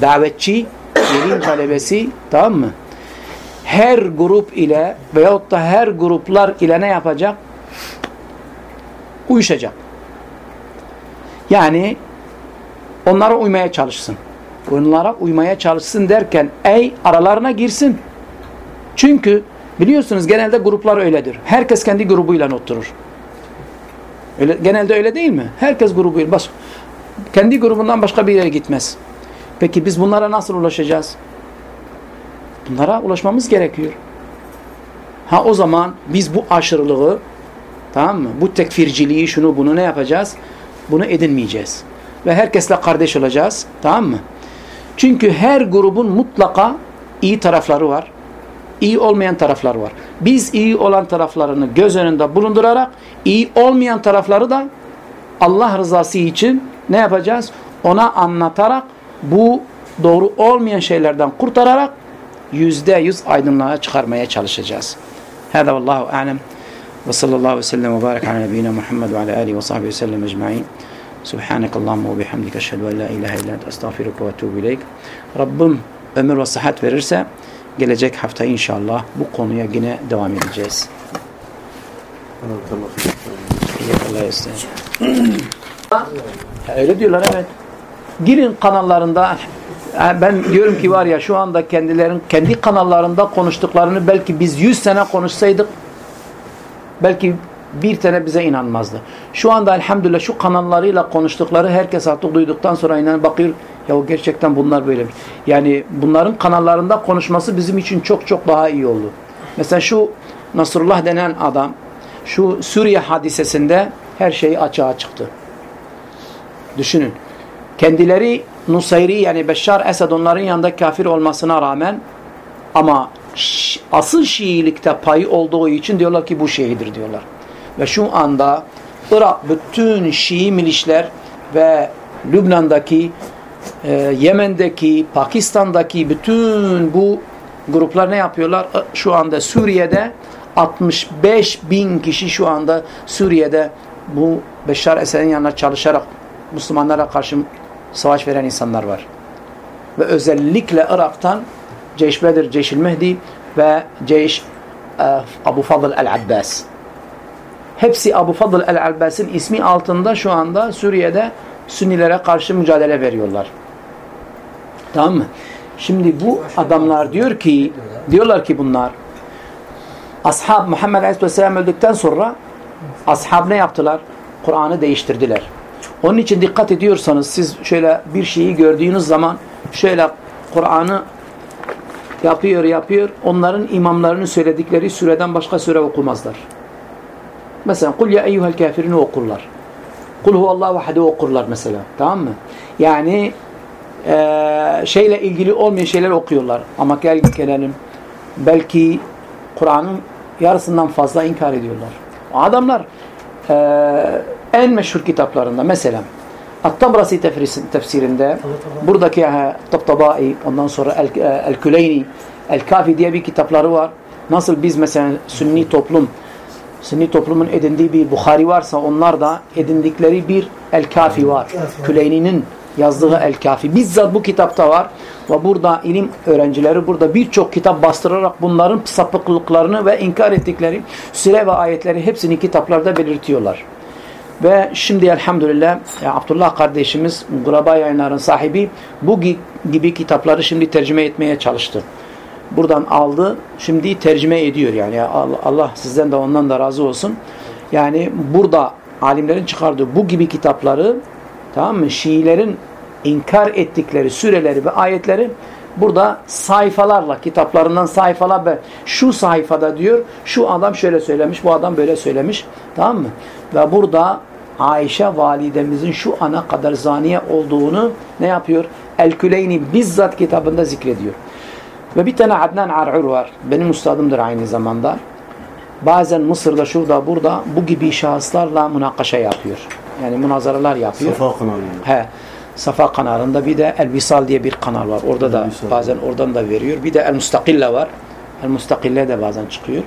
[SPEAKER 1] davetçi, ilim talebesi tamam mı? Her grup ile veyahut da her gruplar ile ne yapacak? Uyuşacak. Yani onlara uymaya çalışsın. Onlara uymaya çalışsın derken ey aralarına girsin. Çünkü biliyorsunuz genelde gruplar öyledir. Herkes kendi grubuyla oturur. Öyle, genelde öyle değil mi? Herkes grubuyla. Bas, kendi grubundan başka bir yere gitmez. Peki biz bunlara nasıl ulaşacağız? Bunlara ulaşmamız gerekiyor. Ha o zaman biz bu aşırılığı tamam mı? Bu tekfirciliği şunu bunu ne yapacağız? Bunu edinmeyeceğiz. Ve herkesle kardeş olacağız. Tamam mı? Çünkü her grubun mutlaka iyi tarafları var. İyi olmayan tarafları var. Biz iyi olan taraflarını göz önünde bulundurarak iyi olmayan tarafları da Allah rızası için ne yapacağız? Ona anlatarak bu doğru olmayan şeylerden kurtararak yüzde yüz aydınlığa çıkarmaya çalışacağız. Hâdâ vallahu alem ve sallallahu ve sellem ve barik ala nebiyyina Muhammed ve ala alihi ve sahbihi ve sellem ecma'in. Subhanak Allahumma ve bihamdik eşhedü en la ilahe illa ente estağfiruke ve etûbü ileyk. Rabbim ömür ve sıhhat verirse gelecek hafta inşallah bu konuya yine devam edeceğiz. Öyle diyorlar evet. Girin kanallarında ben diyorum ki var ya şu anda kendilerin kendi kanallarında konuştuklarını belki biz 100 sene konuşsaydık belki bir tane bize inanmazdı. Şu anda elhamdülillah şu kanallarıyla konuştukları herkes artık duyduktan sonra inan bakıyor ya gerçekten bunlar böyle. Yani bunların kanallarında konuşması bizim için çok çok daha iyi oldu. Mesela şu Nasrullah denen adam şu Suriye hadisesinde her şeyi açığa çıktı. Düşünün. Kendileri Nusayri yani Beşşar Esed onların yanında kafir olmasına rağmen ama asıl Şiilikte payı olduğu için diyorlar ki bu Şiidir diyorlar. Ve şu anda Irak bütün Şii milişler ve Lübnan'daki, e, Yemen'deki, Pakistan'daki bütün bu gruplar ne yapıyorlar? Şu anda Suriye'de 65 bin kişi şu anda Suriye'de bu Beşar Esed'in yanına çalışarak Müslümanlara karşı savaş veren insanlar var. Ve özellikle Irak'tan Ceyş Bedir, Ceyşil Mehdi ve Ceyş e, Abu Fadıl el-Abbas. Hepsi Abu Fadıl el-Abbas'ın ismi altında şu anda Suriye'de Sünnilere karşı mücadele veriyorlar. Tamam mı? Şimdi bu adamlar diyor ki diyorlar ki bunlar Ashab Muhammed Aleyhisselam öldükten sonra ashab ne yaptılar? Kur'an'ı değiştirdiler. Onun için dikkat ediyorsanız siz şöyle bir şeyi gördüğünüz zaman şöyle Kur'an'ı yapıyor yapıyor onların imamlarının söyledikleri süreden başka süre okumazlar. Mesela kul ya eyyuhel kafirini okurlar. Kul huvallahu ahade okurlar mesela. Tamam mı? Yani e, şeyle ilgili olmayan şeyler okuyorlar. Ama gel gelelim belki Kur'an'ın yarısından fazla inkar ediyorlar. O adamlar e, en meşhur kitaplarında mesela At-Tabrasi tefsirinde buradaki Tabtabai ondan sonra El-Küleyni El-Kafi diye bir kitapları var. Nasıl biz mesela sünni toplum Sünni toplumun edindiği bir Bukhari varsa onlar da edindikleri bir El-Kafi var. Küleyni'nin yazdığı El-Kafi. Bizzat bu kitapta var. Ve burada ilim öğrencileri burada birçok kitap bastırarak bunların sapıklıklarını ve inkar ettikleri süre ve ayetleri hepsini kitaplarda belirtiyorlar. Ve şimdi elhamdülillah ya Abdullah kardeşimiz Guraba yayınların sahibi bu gibi kitapları şimdi tercüme etmeye çalıştı. Buradan aldı, şimdi tercüme ediyor yani Allah sizden de ondan da razı olsun. Yani burada alimlerin çıkardığı bu gibi kitapları tamam mı? Şiilerin inkar ettikleri süreleri ve ayetleri burada sayfalarla kitaplarından sayfalar ve şu sayfada diyor şu adam şöyle söylemiş bu adam böyle söylemiş tamam mı? Ve burada Ayşe validemizin şu ana kadar zaniye olduğunu ne yapıyor? El-Küleyni bizzat kitabında zikrediyor. Ve bir tane Adnan Ar'ur var. Benim ustadımdır aynı zamanda. Bazen Mısır'da şurada burada bu gibi şahıslarla münakaşa yapıyor. Yani münazaralar yapıyor.
[SPEAKER 3] Safa kanalında.
[SPEAKER 1] He. Safa kanalında bir de El Visal diye bir kanal var. Orada da bazen oradan da veriyor. Bir de El Mustakille var. El Mustakille de bazen çıkıyor.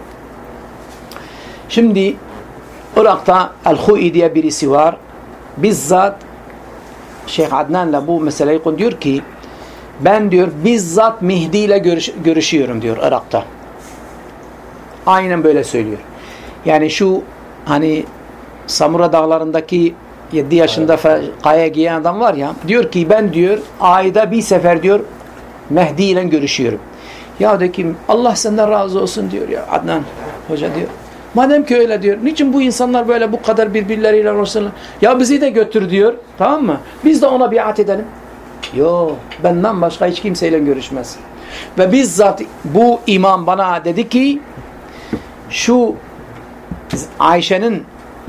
[SPEAKER 1] Şimdi Irak'ta El-Hui diye birisi var. Bizzat Şeyh Adnan'la bu meseleyi diyor ki ben diyor bizzat Mehdi ile görüş, görüşüyorum diyor Irak'ta. Aynen böyle söylüyor. Yani şu hani Samura dağlarındaki 7 yaşında kaya giyen adam var ya diyor ki ben diyor ayda bir sefer diyor Mehdi ile görüşüyorum. Ya de ki Allah senden razı olsun diyor ya Adnan hoca diyor. Madem ki öyle diyor. Niçin bu insanlar böyle bu kadar birbirleriyle uğraşırlar? Ya bizi de götür diyor. Tamam mı? Biz de ona biat edelim. Yo, benden başka hiç kimseyle görüşmez. Ve bizzat bu imam bana dedi ki şu Ayşe'nin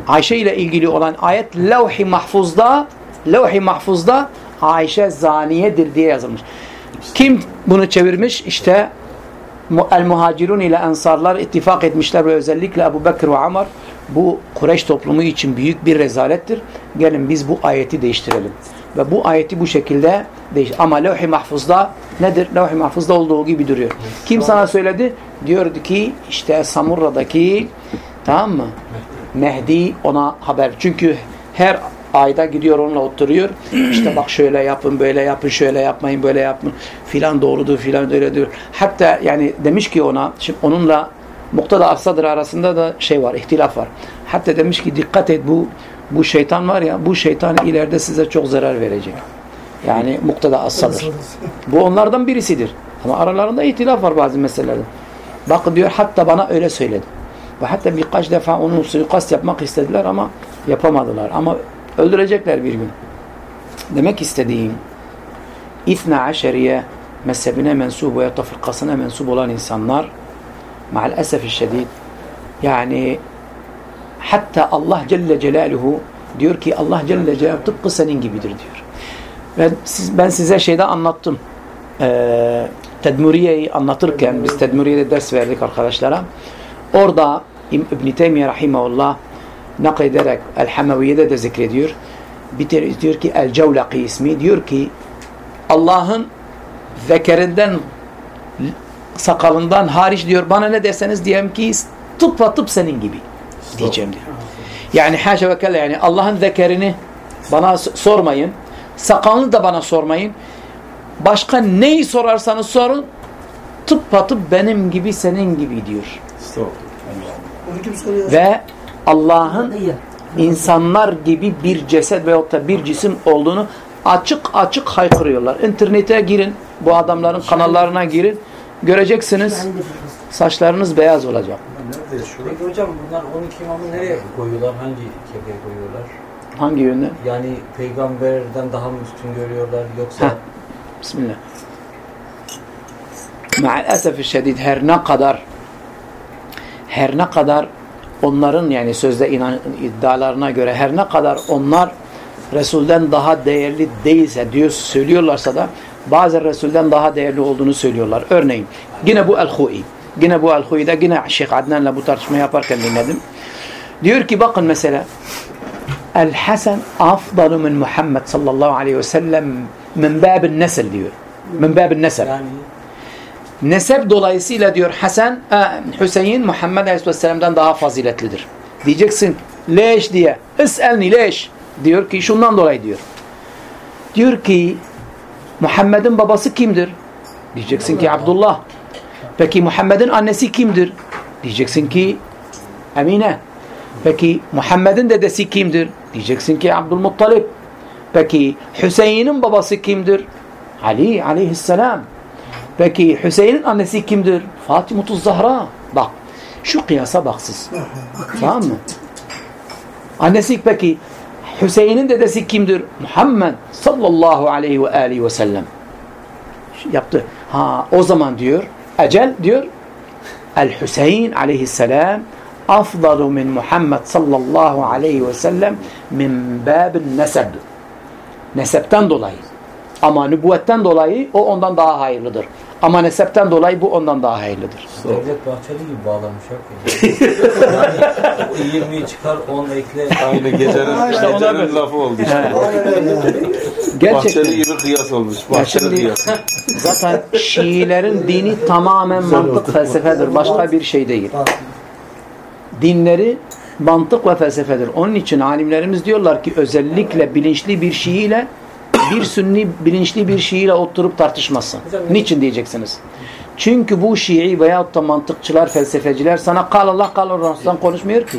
[SPEAKER 1] Ayşe ile ilgili olan ayet levh-i mahfuzda levh-i mahfuzda Ayşe zaniyedir diye yazılmış. Kim bunu çevirmiş? İşte el muhacirun ile ensarlar ittifak etmişler ve özellikle Ebu Bekir ve Amar bu Kureyş toplumu için büyük bir rezalettir. Gelin biz bu ayeti değiştirelim. Ve bu ayeti bu şekilde değiş. Ama levh-i mahfuzda nedir? Levh-i mahfuzda olduğu gibi duruyor. Kim sana söyledi? Diyordu ki işte Samurra'daki tamam mı? Mehdi ona haber. Çünkü her ayda gidiyor onunla oturuyor. İşte bak şöyle yapın, böyle yapın, şöyle yapmayın, böyle yapın. Filan doğrudur, filan öyle diyor. Hatta yani demiş ki ona, şimdi onunla Muktada Asadır arasında da şey var, ihtilaf var. Hatta demiş ki dikkat et bu bu şeytan var ya, bu şeytan ileride size çok zarar verecek. Yani Muktada Asadır. Bu onlardan birisidir. Ama aralarında ihtilaf var bazı meselelerde. Bak diyor hatta bana öyle söyledi. Ve hatta birkaç defa onu suikast yapmak istediler ama yapamadılar. Ama öldürecekler bir gün. Demek istediğim İthna Aşeriye mezhebine mensup veya tafırkasına mensup olan insanlar maalesef şiddet yani hatta Allah Celle Celaluhu diyor ki Allah Celle Celaluhu tıpkı senin gibidir diyor. Ben, siz, ben size şeyde anlattım. Ee, Tedmuriye'yi anlatırken biz Tedmuriye'de ders verdik arkadaşlara. Orada İbn-i Teymiye Rahimahullah naklederek El-Hameviye'de de zikrediyor. Bir diyor ki El-Cevlaki ismi diyor ki Allah'ın zekerinden sakalından hariç diyor bana ne derseniz diyeyim ki tıp tıp senin gibi diyeceğim diyor. Yani haşa ve kella yani Allah'ın zekerini bana sormayın. Sakalını da bana sormayın. Başka neyi sorarsanız sorun tıp benim gibi senin gibi diyor. Ve Allah'ın insanlar gibi bir ceset veyahut da bir cisim olduğunu açık açık haykırıyorlar. İnternete girin, bu adamların kanallarına girin. Göreceksiniz saçlarınız beyaz olacak.
[SPEAKER 5] Peki hocam bunlar 12 imamı nereye koyuyorlar? Hangi kefeye koyuyorlar?
[SPEAKER 1] Hangi yönde?
[SPEAKER 5] Yani peygamberden daha mı üstün görüyorlar yoksa? Heh.
[SPEAKER 1] Bismillah. Maalesef şiddet her ne kadar her ne kadar onların yani sözde inan, iddialarına göre her ne kadar onlar Resul'den daha değerli değilse diyor söylüyorlarsa da bazı Resul'den daha değerli olduğunu söylüyorlar. Örneğin yine bu El-Hui. Yine bu El-Hui'de yine Şeyh Adnan'la bu tartışma yaparken dinledim. Diyor ki bakın mesela El-Hasan afdalu min Muhammed sallallahu aleyhi ve sellem min babin nesil diyor. Min babin nesil. Yani Nesep dolayısıyla diyor Hasan, e, Hüseyin Muhammed Aleyhisselam'dan daha faziletlidir. Diyeceksin leş diye. Is'elni leş. Diyor ki şundan dolayı diyor. Diyor ki Muhammed'in babası kimdir? Diyeceksin ki Abdullah. Peki Muhammed'in annesi kimdir? Diyeceksin ki Emine. Peki Muhammed'in dedesi kimdir? Diyeceksin ki Abdülmuttalip. Peki Hüseyin'in babası kimdir? Ali aleyhisselam. Peki Hüseyin'in annesi kimdir? Fatimutuz Zahra. Bak şu kıyasa bak siz. tamam mı? Annesi peki Hüseyin'in dedesi kimdir? Muhammed sallallahu aleyhi ve aleyhi ve sellem. Yaptı. Ha o zaman diyor ecel diyor El-Hüseyin aleyhisselam afdalu min Muhammed sallallahu aleyhi ve sellem min babin neseb. Nesepten dolayı. Ama nübüvvetten dolayı o ondan daha hayırlıdır. Ama nesepten dolayı bu ondan daha hayırlıdır.
[SPEAKER 5] Devlet Bahçeli gibi bağlamış yani 20'yi çıkar 10 ekle.
[SPEAKER 3] Aynı gecenin,
[SPEAKER 1] işte ona
[SPEAKER 3] gecenin lafı oldu işte.
[SPEAKER 1] Gerçekten.
[SPEAKER 3] Bahçeli gibi kıyas olmuş. Bahçeli
[SPEAKER 1] şimdi
[SPEAKER 3] kıyas.
[SPEAKER 1] zaten Şiilerin dini tamamen mantık felsefedir. Başka bir şey değil. Dinleri mantık ve felsefedir. Onun için alimlerimiz diyorlar ki özellikle bilinçli bir Şii ile bir Sünni bilinçli bir Şii ile oturup tartışmasın. Niçin diyeceksiniz? Çünkü bu Şii veyahut da mantıkçılar, felsefeciler sana kal Allah kal Resulullah konuşmuyor ki.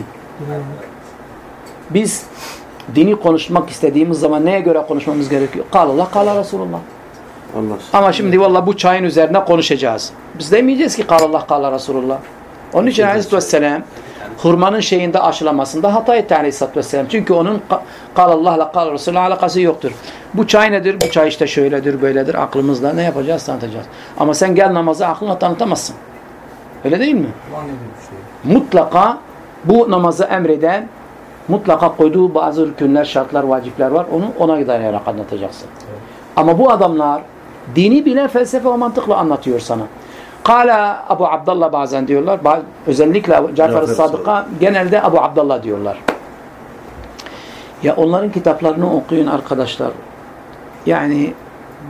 [SPEAKER 1] Biz dini konuşmak istediğimiz zaman neye göre konuşmamız gerekiyor? Kal Allah kal Resulullah.
[SPEAKER 3] Allah.
[SPEAKER 1] Ama şimdi valla bu çayın üzerine konuşacağız. Biz demeyeceğiz ki kal Allah kal Resulullah. Onun için Aleyhisselatü Vesselam hurmanın şeyinde aşılamasında hata etti Aleyhisselatü Vesselam. Çünkü onun kal Allah'la kal Resulullah alakası yoktur. Bu çay nedir? Bu çay işte şöyledir, böyledir. Aklımızla ne yapacağız? Tanıtacağız. Ama sen gel namazı aklına tanıtamazsın. Öyle değil mi? Mutlaka bu namazı emreden mutlaka koyduğu bazı rükünler, şartlar, vacipler var. Onu ona dayanarak anlatacaksın. Ama bu adamlar dini bilen felsefe ve mantıkla anlatıyor sana. Kala Abu Abdullah bazen diyorlar. Özellikle Cafer
[SPEAKER 3] Cafer
[SPEAKER 1] Sadık'a genelde Abu Abdullah diyorlar. Ya onların kitaplarını okuyun arkadaşlar. Yani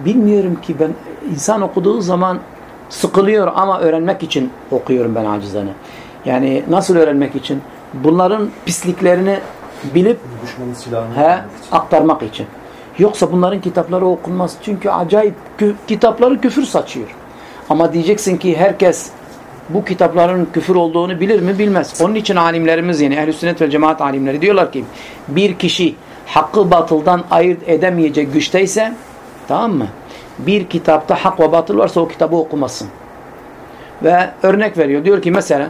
[SPEAKER 1] bilmiyorum ki ben insan okuduğu zaman sıkılıyor ama öğrenmek için okuyorum ben acizane. Yani nasıl öğrenmek için? Bunların pisliklerini bilip he, aktarmak için. Yoksa bunların kitapları okunmaz. Çünkü acayip kü- kitapları küfür saçıyor. Ama diyeceksin ki herkes bu kitapların küfür olduğunu bilir mi? Bilmez. Onun için alimlerimiz yani ehl-i sünnet ve cemaat alimleri diyorlar ki bir kişi hakkı batıldan ayırt edemeyecek güçteyse tamam mı? Bir kitapta hak ve batıl varsa o kitabı okumasın. Ve örnek veriyor. Diyor ki mesela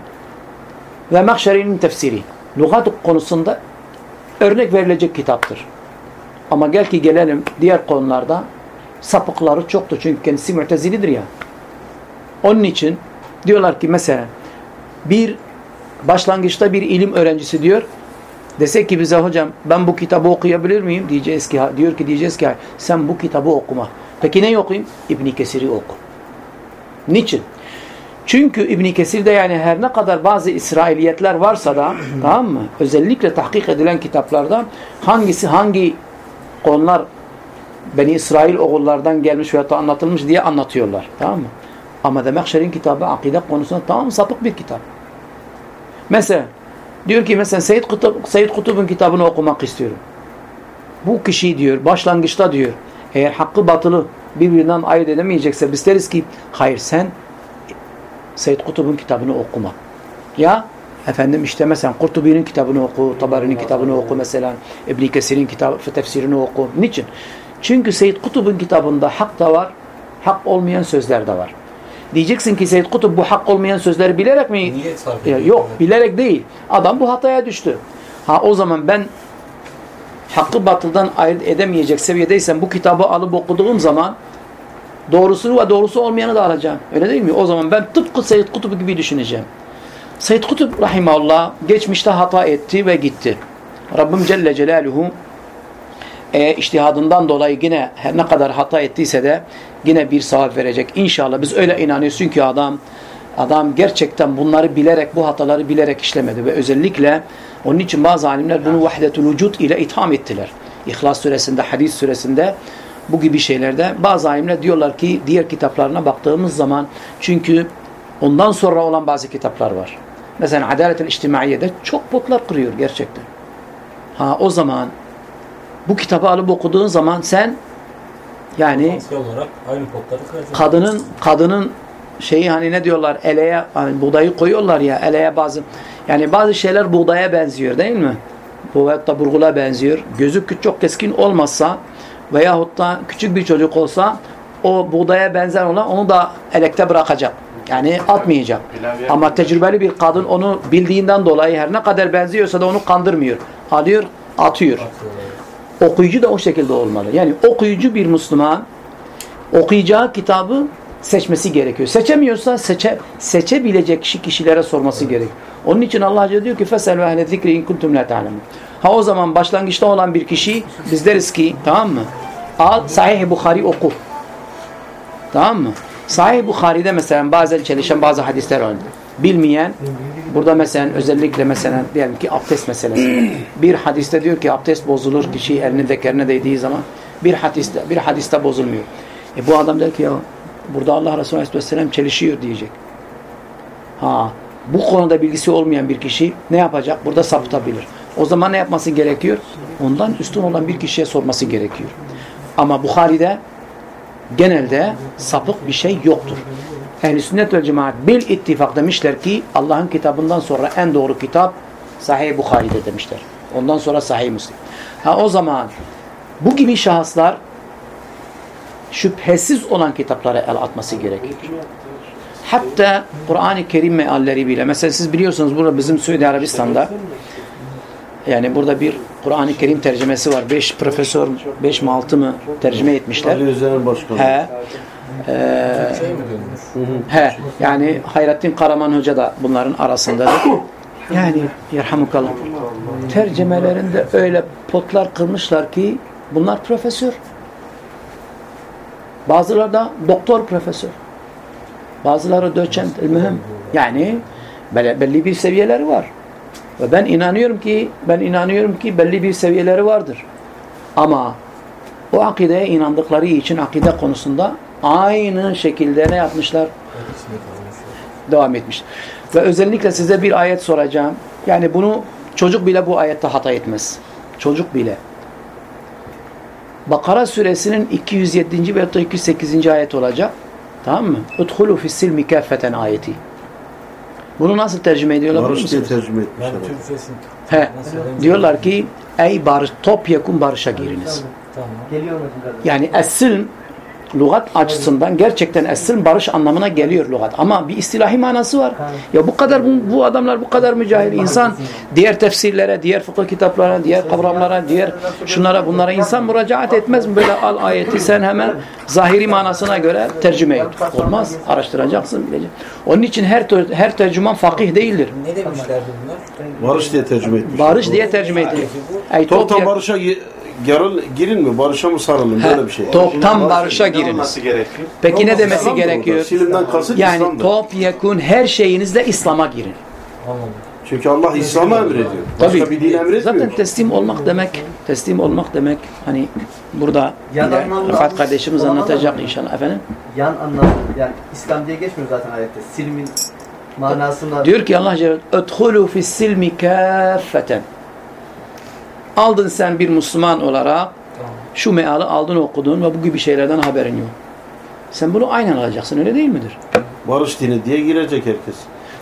[SPEAKER 1] ve Mahşeri'nin tefsiri. Lugat konusunda örnek verilecek kitaptır. Ama gel ki gelelim diğer konularda sapıkları çoktur. Çünkü kendisi mütezilidir ya. Onun için diyorlar ki mesela bir başlangıçta bir ilim öğrencisi diyor desek ki bize hocam ben bu kitabı okuyabilir miyim? Diyeceğiz ki diyor ki diyeceğiz ki sen bu kitabı okuma. Peki ne okuyayım? İbn Kesir'i oku. Niçin? Çünkü İbn Kesir'de yani her ne kadar bazı İsrailiyetler varsa da tamam mı? Özellikle tahkik edilen kitaplarda hangisi hangi konular Beni İsrail oğullardan gelmiş veya da anlatılmış diye anlatıyorlar. Tamam mı? Ama Demekşer'in kitabı akide konusunda tamam sapık bir kitap. Mesela diyor ki mesela Seyyid, Kutub, Seyyid Kutub'un kitabını okumak istiyorum. Bu kişi diyor başlangıçta diyor eğer hakkı batılı birbirinden ayırt edemeyecekse biz deriz ki hayır sen Seyyid Kutub'un kitabını okuma. Ya efendim işte mesela Kurtubi'nin kitabını oku, Tabari'nin kitabını oku mesela, İbn Kesir'in kitabı, tefsirini oku. Niçin? Çünkü Seyyid Kutub'un kitabında hak da var, hak olmayan sözler de var. Diyeceksin ki Seyyid Kutub bu hak olmayan sözleri bilerek mi?
[SPEAKER 5] Niye sarf
[SPEAKER 1] Ya,
[SPEAKER 5] ediyor?
[SPEAKER 1] yok, bilerek değil. Adam bu hataya düştü. Ha o zaman ben hakkı batıldan ayırt edemeyecek seviyedeysem bu kitabı alıp okuduğum zaman doğrusunu ve doğrusu olmayanı da alacağım. Öyle değil mi? O zaman ben tıpkı Seyyid Kutub gibi düşüneceğim. Seyyid Kutub rahimahullah geçmişte hata etti ve gitti. Rabbim Celle Celaluhu e, iştihadından dolayı yine her ne kadar hata ettiyse de yine bir sevap verecek. İnşallah biz öyle inanıyoruz çünkü adam adam gerçekten bunları bilerek bu hataları bilerek işlemedi ve özellikle onun için bazı alimler bunu vahdetul vücut ile itham ettiler. İhlas suresinde, hadis suresinde Bu gibi şeylerde bazı alimler diyorlar ki diğer kitaplarına baktığımız zaman çünkü ondan sonra olan bazı kitaplar var. Mesela Adalet-el İçtimaiye'de çok potlar kırıyor gerçekten. Ha o zaman bu kitabı alıp okuduğun zaman sen yani
[SPEAKER 5] aynı
[SPEAKER 1] kadının kadının şeyi hani ne diyorlar eleye hani buğdayı koyuyorlar ya eleye bazı yani bazı şeyler buğdaya benziyor değil mi? Veyahut da burgula benziyor. Gözü çok keskin olmazsa veyahut da küçük bir çocuk olsa o buğdaya benzer olan onu da elekte bırakacak. Yani atmayacak. Ama tecrübeli bir kadın onu bildiğinden dolayı her ne kadar benziyorsa da onu kandırmıyor. Alıyor, atıyor okuyucu da o şekilde olmalı. Yani okuyucu bir Müslüman okuyacağı kitabı seçmesi gerekiyor. Seçemiyorsa seçe, seçebilecek kişi kişilere sorması gerekiyor. Onun için Allah Azze diyor ki fesel ve ehle zikri in kuntum la. Ha o zaman başlangıçta olan bir kişi biz deriz ki tamam mı? Al Sahih Bukhari oku. Tamam mı? Sahih Bukhari'de mesela bazen çelişen bazı hadisler vardır. Bilmeyen burada mesela özellikle mesela diyelim ki abdest meselesi. bir hadiste diyor ki abdest bozulur kişi elini zekerine değdiği zaman bir hadiste bir hadiste bozulmuyor. E bu adam der ki ya burada Allah Resulü Aleyhisselam çelişiyor diyecek. Ha bu konuda bilgisi olmayan bir kişi ne yapacak? Burada sapıtabilir. O zaman ne yapması gerekiyor? Ondan üstün olan bir kişiye sorması gerekiyor. Ama Bukhari'de genelde sapık bir şey yoktur. Ehl-i sünnet ve cemaat bil ittifak demişler ki Allah'ın kitabından sonra en doğru kitap Sahih Bukhari'de demişler. Ondan sonra Sahih Müslim. Ha o zaman bu gibi şahıslar şüphesiz olan kitaplara el atması gerekir. Hatta Kur'an-ı Kerim mealleri bile. Mesela siz biliyorsunuz burada bizim Suudi Arabistan'da yani burada bir Kur'an-ı Kerim tercümesi var. Beş profesör, beş mi altı mı tercüme etmişler. He.
[SPEAKER 5] Dönmüş?
[SPEAKER 1] he. Yani Hayrettin Karaman Hoca da bunların arasındadır. Yani yerhamukallah. Tercümelerinde öyle potlar kırmışlar ki bunlar profesör. Bazıları da doktor profesör. Bazıları doçent, mühim. Yani belli bir seviyeleri var. Ve ben inanıyorum ki ben inanıyorum ki belli bir seviyeleri vardır. Ama o akideye inandıkları için akide konusunda aynı şekilde ne yapmışlar? Devam etmiş. Ve özellikle size bir ayet soracağım. Yani bunu çocuk bile bu ayette hata etmez. Çocuk bile. Bakara suresinin 207. ve 208. ayet olacak. Tamam mı? Udhulu fissilmi kâffeten ayeti. Bunu nasıl tercüme ediyorlar
[SPEAKER 3] Barış diye tercüme
[SPEAKER 5] Ben
[SPEAKER 3] etmişler.
[SPEAKER 5] Türkçesini
[SPEAKER 1] He.
[SPEAKER 5] nasıl öğreneceğim?
[SPEAKER 1] Diyorlar ki ey barış topyekun barışa giriniz.
[SPEAKER 5] Tamam.
[SPEAKER 4] Geliyor mu kardeşim?
[SPEAKER 1] Yani esil lügat açısından gerçekten esil barış anlamına geliyor lügat. Ama bir istilahi manası var. Ya bu kadar bu, bu adamlar bu kadar mücahil insan diğer tefsirlere, diğer fıkıh kitaplarına, diğer kavramlara, diğer şunlara bunlara insan müracaat etmez mi? Böyle al ayeti sen hemen zahiri manasına göre tercüme et. Olmaz. Araştıracaksın bileceksin. Onun için her her tercüman fakih değildir.
[SPEAKER 5] Ne demişlerdi bunlar?
[SPEAKER 3] Barış diye tercüme etmişler.
[SPEAKER 1] Barış diye tercüme edilir. Topya-
[SPEAKER 3] barışa yarıl, girin mi? Barışa mı sarılın? Böyle bir şey.
[SPEAKER 1] Toptan barışa giriniz.
[SPEAKER 6] gerekiyor?
[SPEAKER 1] Peki ne demesi gerekiyor?
[SPEAKER 3] Silimden kasıt
[SPEAKER 1] Yani
[SPEAKER 3] İslam'dır.
[SPEAKER 1] topyekun her şeyinizle İslam'a girin.
[SPEAKER 3] Çünkü Allah İslam'a emrediyor. Başka
[SPEAKER 1] Tabii.
[SPEAKER 3] bir din emretmiyor.
[SPEAKER 1] Zaten teslim olmak demek, teslim olmak demek hani burada Rıfat kardeşimiz anlatacak inşallah efendim.
[SPEAKER 7] Yan anlamı yani İslam diye geçmiyor zaten ayette. Silmin manasında
[SPEAKER 1] Diyor ki Allah Celle "Edhulu fis silmi kaffeten." Aldın sen bir Müslüman olarak şu meali aldın okudun ve bu gibi şeylerden haberin yok. Sen bunu aynen alacaksın öyle değil midir?
[SPEAKER 3] Barış dini diye girecek herkes.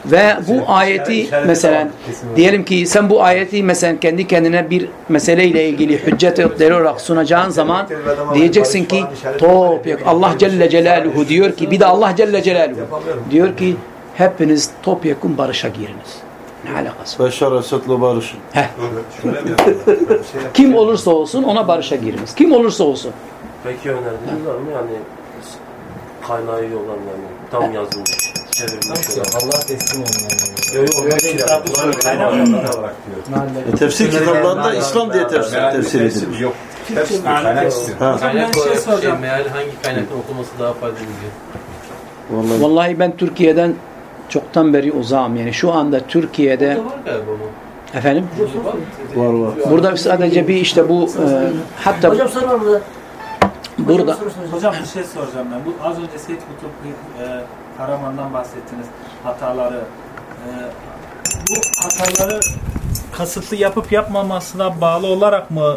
[SPEAKER 1] Ve bu ayeti mesela diyelim ki sen bu ayeti mesela kendi kendine bir meseleyle ilgili hüccet delil olarak sunacağın zaman diyeceksin ki topyek Allah Celle Celaluhu diyor ki bir de Allah Celle Celaluhu diyor ki hepiniz topyekun barışa giriniz. Ne alakası? var?
[SPEAKER 3] Beşar Esad'la barışın.
[SPEAKER 1] Kim olursa olsun ona barışa giriniz. Kim olursa olsun.
[SPEAKER 6] Peki önerdiniz var mı? Yani kaynağı iyi olan yani tam yazılmış.
[SPEAKER 5] Allah teslim
[SPEAKER 6] söylüyor.
[SPEAKER 3] E, tefsir kitaplarında İslam diye tefsir, tefsir edilir.
[SPEAKER 8] Yok. Tefsir kaynak.
[SPEAKER 3] Ha.
[SPEAKER 9] Şey, meal hangi kaynaktan okunması daha faydalı.
[SPEAKER 3] Vallahi
[SPEAKER 1] Vallahi ben Türkiye'den çoktan beri uzağım. Yani şu anda Türkiye'de efendim
[SPEAKER 3] var var.
[SPEAKER 1] burada sadece bir işte bu e, hatta
[SPEAKER 10] Hocam soru var burada.
[SPEAKER 1] burada
[SPEAKER 8] Hocam bir şey soracağım ben. Bu az önce Seyyid Kutup e, Karaman'dan bahsettiniz. Hataları. E, bu hataları kasıtlı yapıp yapmamasına bağlı olarak mı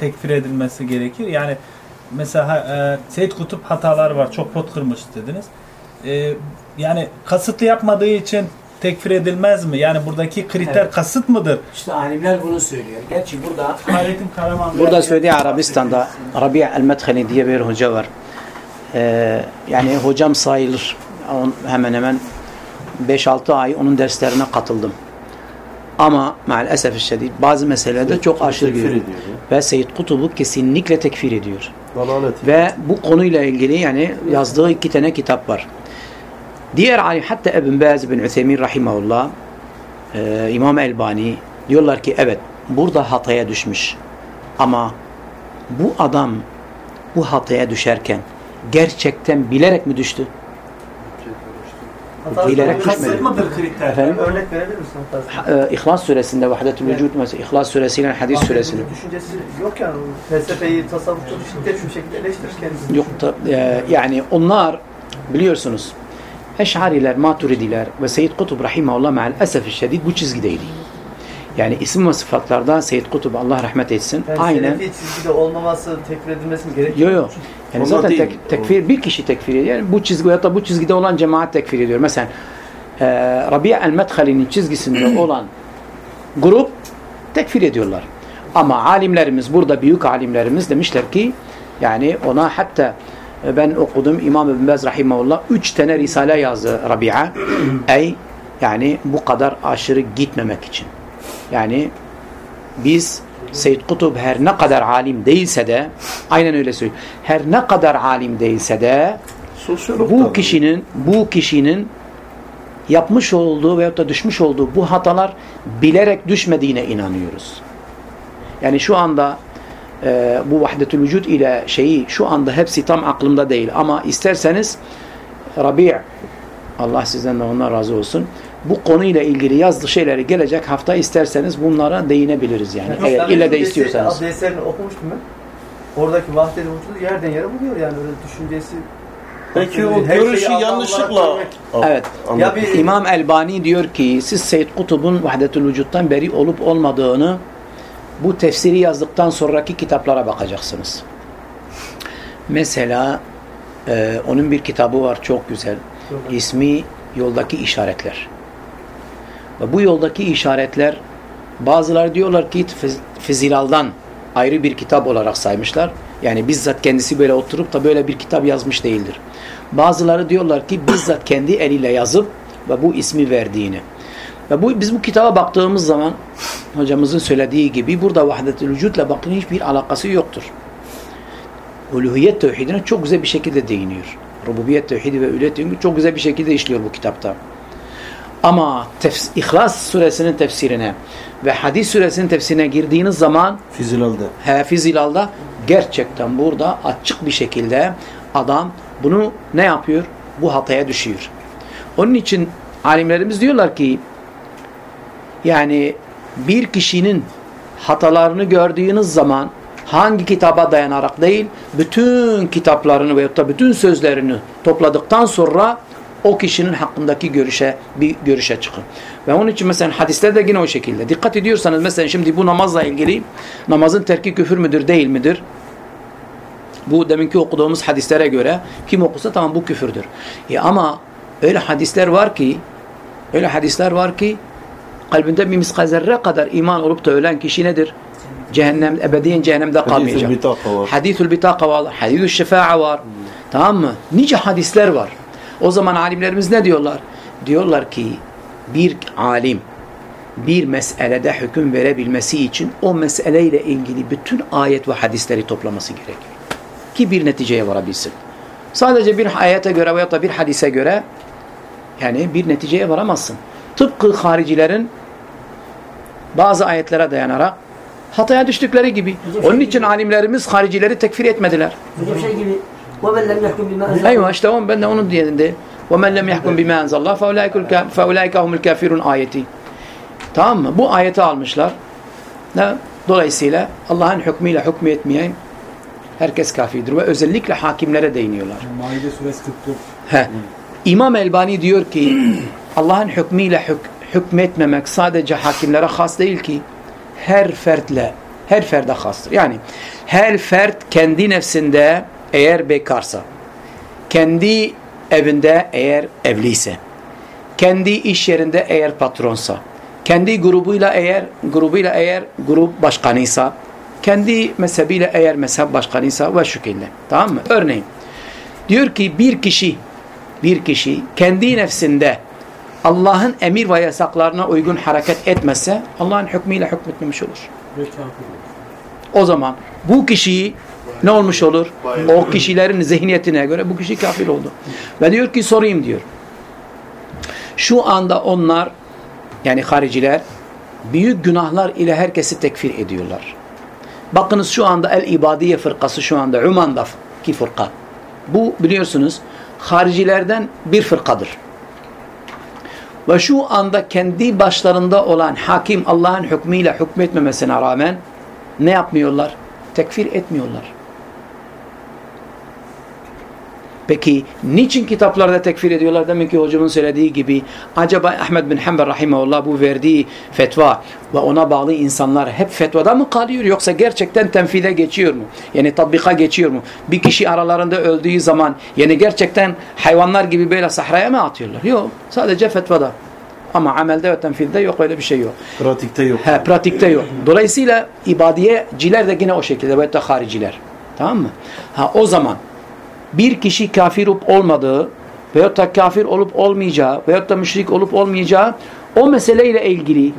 [SPEAKER 8] tekfir edilmesi gerekir? Yani mesela e, Seyyid Kutup hatalar var. Çok pot kırmış dediniz. E, yani kasıtlı yapmadığı için tekfir edilmez mi? Yani buradaki kriter
[SPEAKER 5] Evet.
[SPEAKER 8] kasıt mıdır?
[SPEAKER 5] İşte alimler bunu söylüyor. Gerçi burada
[SPEAKER 8] Hayrettin Karaman
[SPEAKER 1] Burada Suudi Arabistan'da Rabia El-Medhali diye bir hoca var. Ee, yani hocam sayılır. On- Hemen hemen 5-6 ay onun derslerine katıldım. Ama maalesef şiddet bazı meselelerde çok aşırı gidiyor.
[SPEAKER 3] ediyor.
[SPEAKER 1] Ve Seyyid Kutub'u kesinlikle tekfir ediyor.
[SPEAKER 3] Dalalet.
[SPEAKER 1] Ve bu konuyla ilgili yani yazdığı iki tane kitap var. Diğer alim hatta Ebn Baz bin Üthemin rahimahullah e, İmam Elbani diyorlar ki evet burada hataya düşmüş. Ama bu adam bu hataya düşerken gerçekten bilerek mi düştü?
[SPEAKER 7] Hata
[SPEAKER 1] Bilerek düşmedi.
[SPEAKER 8] Mıdır kriter?
[SPEAKER 1] Efendim?
[SPEAKER 7] Örnek verebilir misin hata?
[SPEAKER 1] Ha- e, İhlas suresinde Vahdetül Vücud mesela İhlas suresiyle Hadis suresinde.
[SPEAKER 7] Düşüncesi yok yani. Felsefeyi, tasavvufu şiddet bir şekilde eleştirir kendisini.
[SPEAKER 1] Yok da, e, yani onlar biliyorsunuz Eş'ariler, Maturidiler ve Seyyid Kutub Rahimahullah me'al esef şiddet bu çizgideydi. Yani isim ve sıfatlarda Seyyid Kutub Allah rahmet etsin.
[SPEAKER 7] Yani
[SPEAKER 1] aynen.
[SPEAKER 7] Çizgide olmaması, tekfir edilmesi mi gerekiyor?
[SPEAKER 1] Yo yo. Yani
[SPEAKER 3] Onlar
[SPEAKER 1] zaten tek- tekfir bir kişi tekfir ediyor. Yani bu çizgi ya da bu çizgide olan cemaat tekfir ediyor. Mesela e, Rabia el-Medhali'nin çizgisinde olan grup tekfir ediyorlar. Ama alimlerimiz burada büyük alimlerimiz demişler ki yani ona hatta ben okudum İmam İbn Baz rahimahullah üç tane risale yazdı Rabia. Ey yani bu kadar aşırı gitmemek için. Yani biz Seyyid Kutub her ne kadar alim değilse de aynen öyle söylüyor. Her ne kadar alim değilse de
[SPEAKER 3] Sosyolog
[SPEAKER 1] bu kişinin bu kişinin yapmış olduğu veyahut da düşmüş olduğu bu hatalar bilerek düşmediğine inanıyoruz. Yani şu anda e, bu vahdetül vücud ile şeyi şu anda hepsi tam aklımda değil ama isterseniz Rabi' Allah sizden de ondan razı olsun. Bu konuyla ilgili yazdığı şeyleri gelecek hafta isterseniz bunlara değinebiliriz yani.
[SPEAKER 7] Yani
[SPEAKER 1] Eğer ille de istiyorsanız.
[SPEAKER 7] adlı eserini okumuştum ben. Oradaki vahdet vücudu yerden yere buluyor yani öyle düşüncesi.
[SPEAKER 3] Peki o
[SPEAKER 7] Her
[SPEAKER 3] görüşü yanlışlıkla
[SPEAKER 7] görmek.
[SPEAKER 1] Evet.
[SPEAKER 3] Anladım.
[SPEAKER 7] Ya bir
[SPEAKER 1] İmam Elbani diyor ki siz Seyyid Kutub'un Vahdetül Vücud'dan beri olup olmadığını bu tefsiri yazdıktan sonraki kitaplara bakacaksınız. Mesela e, onun bir kitabı var çok güzel. İsmi Yoldaki İşaretler. Ve bu yoldaki işaretler bazıları diyorlar ki Fiz- Fizilal'dan ayrı bir kitap olarak saymışlar. Yani bizzat kendisi böyle oturup da böyle bir kitap yazmış değildir. Bazıları diyorlar ki bizzat kendi eliyle yazıp ve bu ismi verdiğini. Ve bu, biz bu kitaba baktığımız zaman hocamızın söylediği gibi burada vahdetül vücudla bakın hiçbir alakası yoktur. Uluhiyet tevhidine çok güzel bir şekilde değiniyor. Rububiyet tevhidi ve üliyet tevhidi çok güzel bir şekilde işliyor bu kitapta. Ama tefs İhlas suresinin tefsirine ve Hadis suresinin tefsirine girdiğiniz zaman
[SPEAKER 3] Fizilal'de.
[SPEAKER 1] Hafiz İlal'da gerçekten burada açık bir şekilde adam bunu ne yapıyor? Bu hataya düşüyor. Onun için alimlerimiz diyorlar ki yani bir kişinin hatalarını gördüğünüz zaman hangi kitaba dayanarak değil, bütün kitaplarını veyahut da bütün sözlerini topladıktan sonra o kişinin hakkındaki görüşe bir görüşe çıkın. Ve onun için mesela hadislerde yine o şekilde. Dikkat ediyorsanız mesela şimdi bu namazla ilgili namazın terki küfür müdür değil midir? Bu deminki okuduğumuz hadislere göre kim okusa tamam bu küfürdür. E ama öyle hadisler var ki öyle hadisler var ki kalbinde bir miskal zerre kadar iman olup da ölen kişi nedir? Cehennem, ebediyen cehennemde kalmayacak.
[SPEAKER 3] Hadithül bitaka var.
[SPEAKER 1] Hadithül şefa'a var. Tamam mı? Nice hadisler var. O zaman alimlerimiz ne diyorlar? Diyorlar ki bir alim bir meselede hüküm verebilmesi için o meseleyle ilgili bütün ayet ve hadisleri toplaması gerekiyor. Ki bir neticeye varabilsin. Sadece bir ayete göre veya da bir hadise göre yani bir neticeye varamazsın Tıpkı haricilerin bazı ayetlere dayanarak hataya düştükleri gibi. Onun için alimlerimiz haricileri tekfir etmediler.
[SPEAKER 10] Hocam şey gibi وَمَنْ لَمْ يَحْكُمْ بِمَا أَنزَلَ
[SPEAKER 1] Eyvah işte on, ben de onun diyeninde. وَمَنْ لَمْ يَحْكُمْ بِمَا أَنْزَ اللّٰهِ فَاُولَٰئِكَ هُمُ الْكَافِرُونَ ayeti. Tamam mı? Bu ayeti almışlar. Ne? Dolayısıyla Allah'ın hükmüyle hükmetmeyen Herkes kafirdir ve özellikle hakimlere değiniyorlar.
[SPEAKER 8] Maide suresi 44.
[SPEAKER 1] He. İmam Elbani diyor ki Allah'ın hükmüyle hük hükmetmemek sadece hakimlere has değil ki her fertle her ferde hastır. Yani her fert kendi nefsinde eğer bekarsa kendi evinde eğer evliyse kendi iş yerinde eğer patronsa kendi grubuyla eğer grubuyla eğer grup başkanıysa kendi mezhebiyle eğer mezhep başkanıysa ve şekilde. Tamam mı? Örneğin diyor ki bir kişi bir kişi kendi nefsinde Allah'ın emir ve yasaklarına uygun hareket etmezse Allah'ın hükmüyle hükmetmemiş olur. O zaman bu kişiyi ne olmuş olur? O kişilerin zihniyetine göre bu kişi kafir oldu. Ve diyor ki sorayım diyor. Şu anda onlar yani hariciler büyük günahlar ile herkesi tekfir ediyorlar. Bakınız şu anda El-İbadiye fırkası şu anda Uman'daki fırka. Bu biliyorsunuz haricilerden bir fırkadır. Ve şu anda kendi başlarında olan hakim Allah'ın hükmüyle hükmetmemesine rağmen ne yapmıyorlar? Tekfir etmiyorlar. Peki niçin kitaplarda tekfir ediyorlar? Demek ki hocamın söylediği gibi acaba Ahmed bin Hanbel rahimahullah bu verdiği fetva ve ona bağlı insanlar hep fetvada mı kalıyor yoksa gerçekten tenfide geçiyor mu? Yani tatbika geçiyor mu? Bir kişi aralarında öldüğü zaman yani gerçekten hayvanlar gibi böyle sahraya mı atıyorlar? Yok. Sadece fetvada. Ama amelde ve tenfidde yok öyle bir şey yok.
[SPEAKER 3] Pratikte yok.
[SPEAKER 1] He, pratikte yok. Dolayısıyla ibadiyeciler de yine o şekilde ve de hariciler. Tamam mı? Ha o zaman bir kişi kafir olup olmadığı veyahut da kafir olup olmayacağı veyahut da müşrik olup olmayacağı o meseleyle ilgili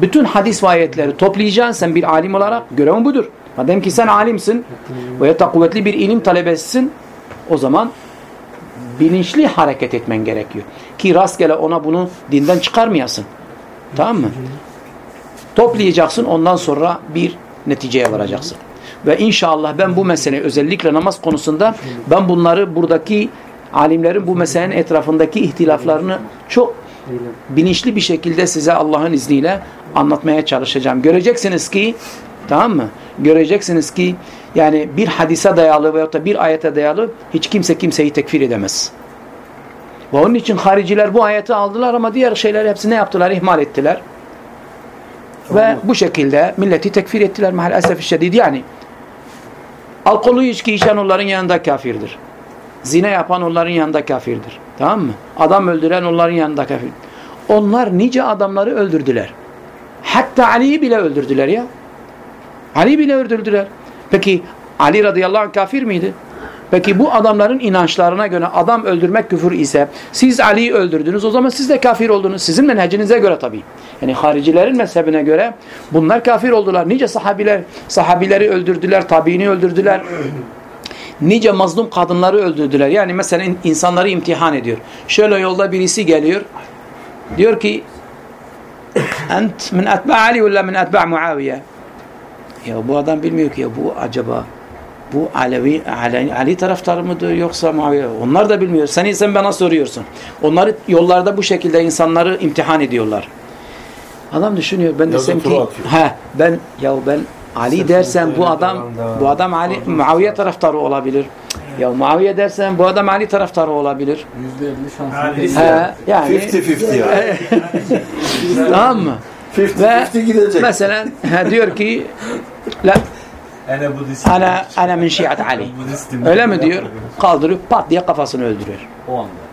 [SPEAKER 1] bütün hadis ve ayetleri toplayacaksın sen bir alim olarak görevin budur. Madem ki sen alimsin veyahut da kuvvetli bir ilim talebesisin o zaman bilinçli hareket etmen gerekiyor. Ki rastgele ona bunu dinden çıkarmayasın. Tamam mı? Toplayacaksın ondan sonra bir neticeye varacaksın. Ve inşallah ben bu mesele özellikle namaz konusunda ben bunları buradaki alimlerin bu meselenin etrafındaki ihtilaflarını çok bilinçli bir şekilde size Allah'ın izniyle anlatmaya çalışacağım. Göreceksiniz ki tamam mı? Göreceksiniz ki yani bir hadise dayalı veyahut da bir ayete dayalı hiç kimse kimseyi tekfir edemez. Ve onun için hariciler bu ayeti aldılar ama diğer şeyler hepsini ne yaptılar? ihmal ettiler. Ve bu şekilde milleti tekfir ettiler maalesef şiddet yani. Alkolü içki içen onların yanında kafirdir. Zine yapan onların yanında kafirdir. Tamam mı? Adam öldüren onların yanında kafir. Onlar nice adamları öldürdüler. Hatta Ali'yi bile öldürdüler ya. Ali bile öldürdüler. Peki Ali radıyallahu anh kafir miydi? Peki bu adamların inançlarına göre adam öldürmek küfür ise siz Ali'yi öldürdünüz o zaman siz de kafir oldunuz. Sizin menhecinize göre tabii. Yani haricilerin mezhebine göre bunlar kafir oldular. Nice sahabiler sahabileri öldürdüler, tabiini öldürdüler. Nice mazlum kadınları öldürdüler. Yani mesela insanları imtihan ediyor. Şöyle yolda birisi geliyor. Diyor ki Ent min etba Ali valla min etba Muaviye. Ya bu adam bilmiyor ki ya bu acaba bu Alevi, Ali, Ali taraftarı mıdır yoksa Muaviye? Onlar da bilmiyor. Sen sen bana soruyorsun. Onları yollarda bu şekilde insanları imtihan ediyorlar. Adam düşünüyor. Ben desem ki he ben ya ben Ali dersen bu adam bu adam Ali Muaviye taraftarı olabilir. Ya Muaviye dersen bu adam Ali taraftarı olabilir.
[SPEAKER 8] %50 şansı.
[SPEAKER 1] He, yani
[SPEAKER 3] 50-50 yani.
[SPEAKER 1] tamam mı?
[SPEAKER 3] 50-50 gidecek.
[SPEAKER 1] Mesela he, diyor ki la
[SPEAKER 8] Budist.
[SPEAKER 1] ana ana min şiat Ali. Öyle mi diyor? Kaldırıp pat diye kafasını öldürüyor.
[SPEAKER 8] O anda.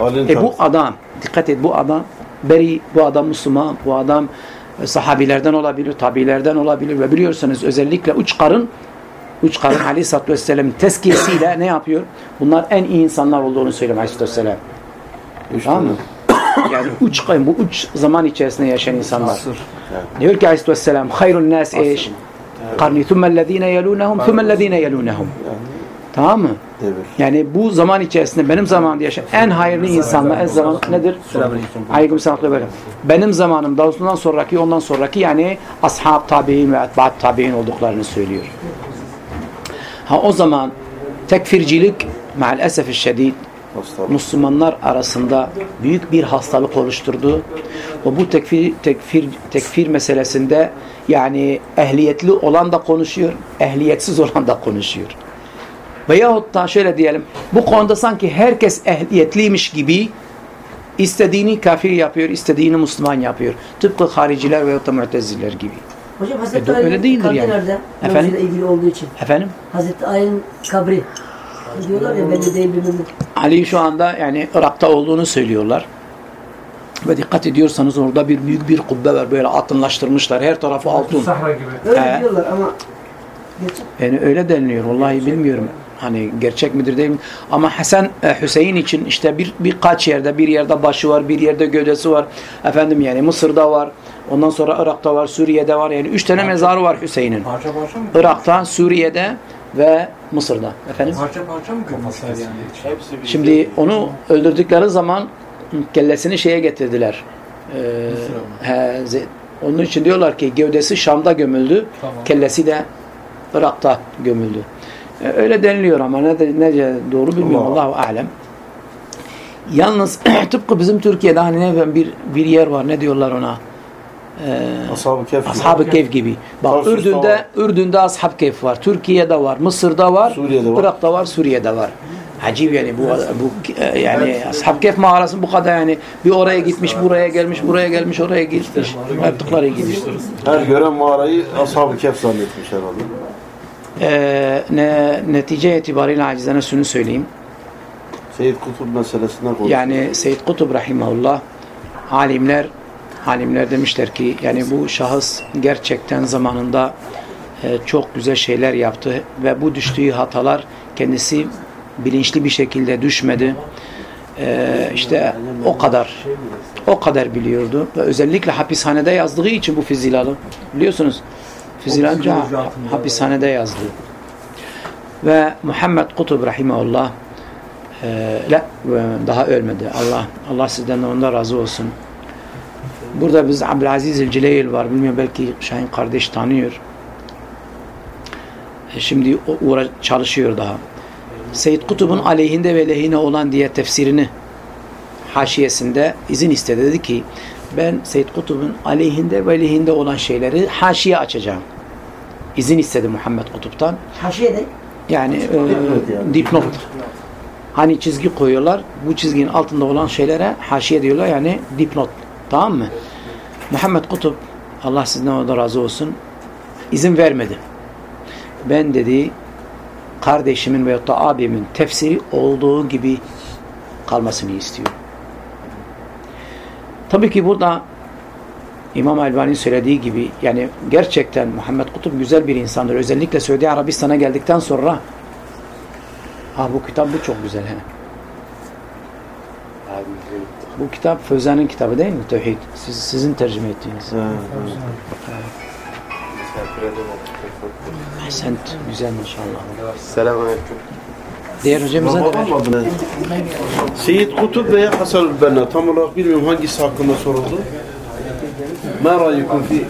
[SPEAKER 3] Ali'nin
[SPEAKER 1] E bu adam, dikkat et bu adam beri, bu adam Müslüman, bu adam e, sahabilerden olabilir, tabilerden olabilir ve biliyorsunuz özellikle uç karın uç karın Aleyhisselatü Vesselam'ın tezkiyesiyle ne yapıyor? Bunlar en iyi insanlar olduğunu söylüyor Aleyhisselatü Vesselam. Tamam mı? Yani uç bu uç zaman içerisinde yaşayan insanlar. Diyor ki Aleyhisselatü Vesselam hayrun nas eş karni thummellezine yelunahum thummellezine yelunahum. Tamam mı? Yani bu zaman içerisinde benim zamanımda yaşayan en hayırlı insanlar en zaman nedir? Aleyküm selam böyle. Benim zamanımda ondan sonraki ondan sonraki yani ashab tabi'in ve etbaat tabi'in olduklarını söylüyor. Ha o zaman tekfircilik maalesef şiddet. Müslümanlar arasında büyük bir hastalık oluşturdu. O bu tekfir, tekfir, tekfir meselesinde yani ehliyetli olan da konuşuyor, ehliyetsiz olan da konuşuyor. Veyahut da şöyle diyelim, bu konuda sanki herkes ehliyetliymiş gibi istediğini kafir yapıyor, istediğini Müslüman yapıyor. Tıpkı hariciler veyahut da müteziler gibi.
[SPEAKER 10] Hocam Hazreti
[SPEAKER 1] E,
[SPEAKER 10] Ali'nin
[SPEAKER 1] değildir
[SPEAKER 10] kabri
[SPEAKER 1] yani.
[SPEAKER 10] nerede?
[SPEAKER 1] Efendim?
[SPEAKER 10] İlgili olduğu için.
[SPEAKER 1] Efendim?
[SPEAKER 10] Hazreti Ali'nin kabri. Diyorlar ya.
[SPEAKER 1] Ali şu anda yani Irak'ta olduğunu söylüyorlar. Ve dikkat ediyorsanız orada bir büyük bir kubbe var. Böyle altınlaştırmışlar. Her tarafı altın.
[SPEAKER 4] Sahra gibi.
[SPEAKER 10] Öyle diyorlar ama
[SPEAKER 1] Yani öyle deniliyor. Vallahi bilmiyorum. Hani gerçek midir değil mi? Ama Hasan e, Hüseyin için işte bir birkaç yerde bir yerde başı var, bir yerde gövdesi var. Efendim yani Mısır'da var. Ondan sonra Irak'ta var, Suriye'de var. Yani üç tane mezarı var Hüseyin'in. Irak'ta, Suriye'de ve Mısır'da. Efendim?
[SPEAKER 5] Parça parça mı gömmüşler yani?
[SPEAKER 6] Hepsi bir
[SPEAKER 1] Şimdi onu öldürdükleri zaman kellesini şeye getirdiler. Ee, he, onun için diyorlar ki gövdesi Şam'da gömüldü,
[SPEAKER 5] Tamam.
[SPEAKER 1] kellesi de Irak'ta gömüldü. Ee, öyle deniliyor ama ne, de, ne doğru bilmiyorum.
[SPEAKER 3] Allah.
[SPEAKER 1] Allahu alem. Yalnız tıpkı bizim Türkiye'de hani ne bir bir yer var ne diyorlar ona? Ee,
[SPEAKER 3] Ashab-ı Kehf.
[SPEAKER 1] Ashab-ı Kehf gibi. Bak
[SPEAKER 3] Tarsus'ta
[SPEAKER 1] Ürdün'de
[SPEAKER 3] var.
[SPEAKER 1] Ürdün'de Ashab-ı Kehf var. Türkiye'de var. Mısır'da var.
[SPEAKER 3] Suriye'de var.
[SPEAKER 1] Irak'ta var. Suriye'de var. Acayip yani bu bu e, yani Ashab-ı Kehf mağarası bu kadar yani bir oraya gitmiş, buraya gelmiş, buraya gelmiş, oraya gitmiş. Yaptıkları gibi.
[SPEAKER 3] Her gören mağarayı Ashab-ı Kehf zannetmiş herhalde.
[SPEAKER 1] Ee, ne, netice itibariyle acizane şunu söyleyeyim.
[SPEAKER 3] Seyyid Kutup meselesinden konuşuyor.
[SPEAKER 1] Yani Seyyid Kutub Rahimahullah alimler alimler demişler ki yani bu şahıs gerçekten zamanında e, çok güzel şeyler yaptı ve bu düştüğü hatalar kendisi bilinçli bir şekilde düşmedi. E, işte o kadar o kadar biliyordu ve özellikle hapishanede yazdığı için bu Fizilalı biliyorsunuz Fizilanca hapishanede yazdı. Ve Muhammed Kutub Rahimahullah ee, la, e, daha ölmedi. Allah Allah sizden de onda razı olsun. Burada biz Abdülaziz İlcileyl var. Bilmiyorum belki Şahin kardeş tanıyor. E, Şimdi o uğra çalışıyor daha. Seyyid Kutub'un aleyhinde ve lehine olan diye tefsirini haşiyesinde izin istedi. Dedi ki ben Seyyid Kutub'un aleyhinde ve lehinde olan şeyleri haşiye açacağım. İzin istedi Muhammed Kutup'tan.
[SPEAKER 10] haşiye de
[SPEAKER 1] Yani e, dipnot. Hani çizgi koyuyorlar. Bu çizginin altında olan şeylere haşiye diyorlar. Yani dipnot. Tamam mı? Muhammed Kutup Allah sizden o da razı olsun izin vermedi. Ben dedi kardeşimin veyahut da abimin tefsiri olduğu gibi kalmasını istiyor. Tabii ki burada İmam Albani söylediği gibi yani gerçekten Muhammed Kutup güzel bir insandır. Özellikle Suudi Arabistan'a geldikten sonra ah bu kitap bu çok güzel he. Bu kitap Fözan'ın kitabı değil mi? Tevhid. Siz, sizin tercüme ettiğiniz. Ahsent. Güzel maşallah.
[SPEAKER 6] Selamünaleyküm.
[SPEAKER 1] Diğer hocamıza da ver.
[SPEAKER 3] Seyyid Kutup veya Hasan Benna tam olarak bilmiyorum hangisi hakkında soruldu. Ma rayukum fi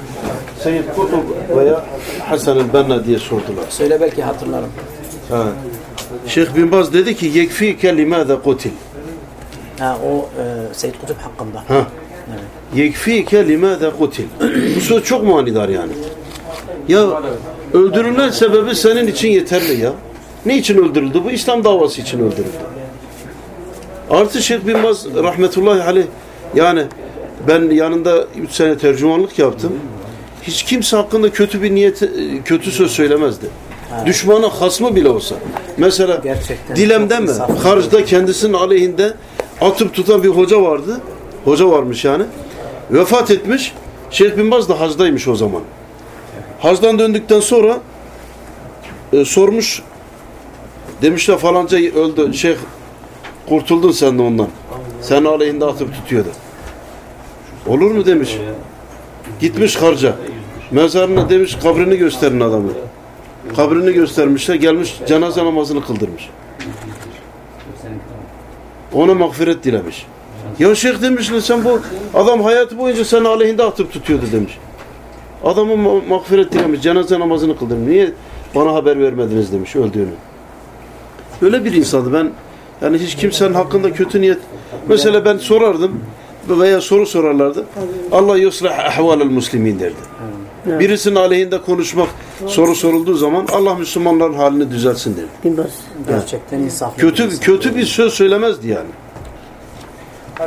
[SPEAKER 3] Seyyid Kutup veya Hasan Benna diye sordular.
[SPEAKER 1] Söyle belki hatırlarım.
[SPEAKER 3] Ha. Şeyh Bin Baz dedi ki yekfike limâze kutil.
[SPEAKER 1] Ha, o e, Seyyid Kutup hakkında.
[SPEAKER 3] Ha. Yekfike limâze kutil. Bu söz çok manidar yani. Ya öldürülme sebebi senin için yeterli ya. Ne için öldürüldü? Bu İslam davası için öldürüldü. Artı Şeyh Bin Baz rahmetullahi aleyh yani ben yanında 3 sene tercümanlık yaptım. Hiç kimse hakkında kötü bir niyet, kötü söz söylemezdi. Düşmanı hasmı bile olsa. Mesela
[SPEAKER 1] Gerçekten
[SPEAKER 3] Dilem'de mi? Harcda kendisinin aleyhinde atıp tutan bir hoca vardı. Hoca varmış yani. Vefat etmiş. Şeyh Bin Baz da hazdaymış o zaman. Hazdan döndükten sonra e, sormuş demişler falanca öldü. Şeyh kurtuldun sen de ondan. Sen aleyhinde atıp tutuyordu. Olur mu demiş. Gitmiş harca. Mezarına demiş kabrini gösterin adamı. Kabrini göstermişler. Gelmiş cenaze namazını kıldırmış. Ona mağfiret dilemiş. Ya şeyh demişler sen bu adam hayatı boyunca sen aleyhinde atıp tutuyordu demiş. Adamı ma- mağfiret dilemiş. Cenaze namazını kıldırmış. Niye bana haber vermediniz demiş öldüğünü. Öyle bir insandı. Ben Yani hiç kimsenin hakkında kötü niyet. Mesela ben sorardım veya soru sorarlardı. Allah yuslih ahvalel muslimin derdi. Birisinin aleyhinde konuşmak soru sorulduğu zaman Allah Müslümanların halini düzeltsin derdi.
[SPEAKER 10] Bilmez.
[SPEAKER 1] Gerçekten insaflı.
[SPEAKER 3] Kötü kötü bir söz söylemezdi yani.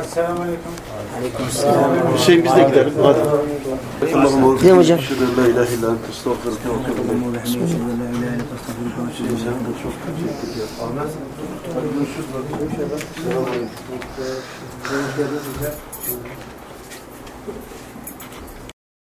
[SPEAKER 8] Selamun aleyküm.
[SPEAKER 3] Hüseyin biz de gidelim. Hadi. Allah'ım
[SPEAKER 10] Gidelim hocam.
[SPEAKER 3] La ilahe illa ente estağfiruke ve etûbü ileyk.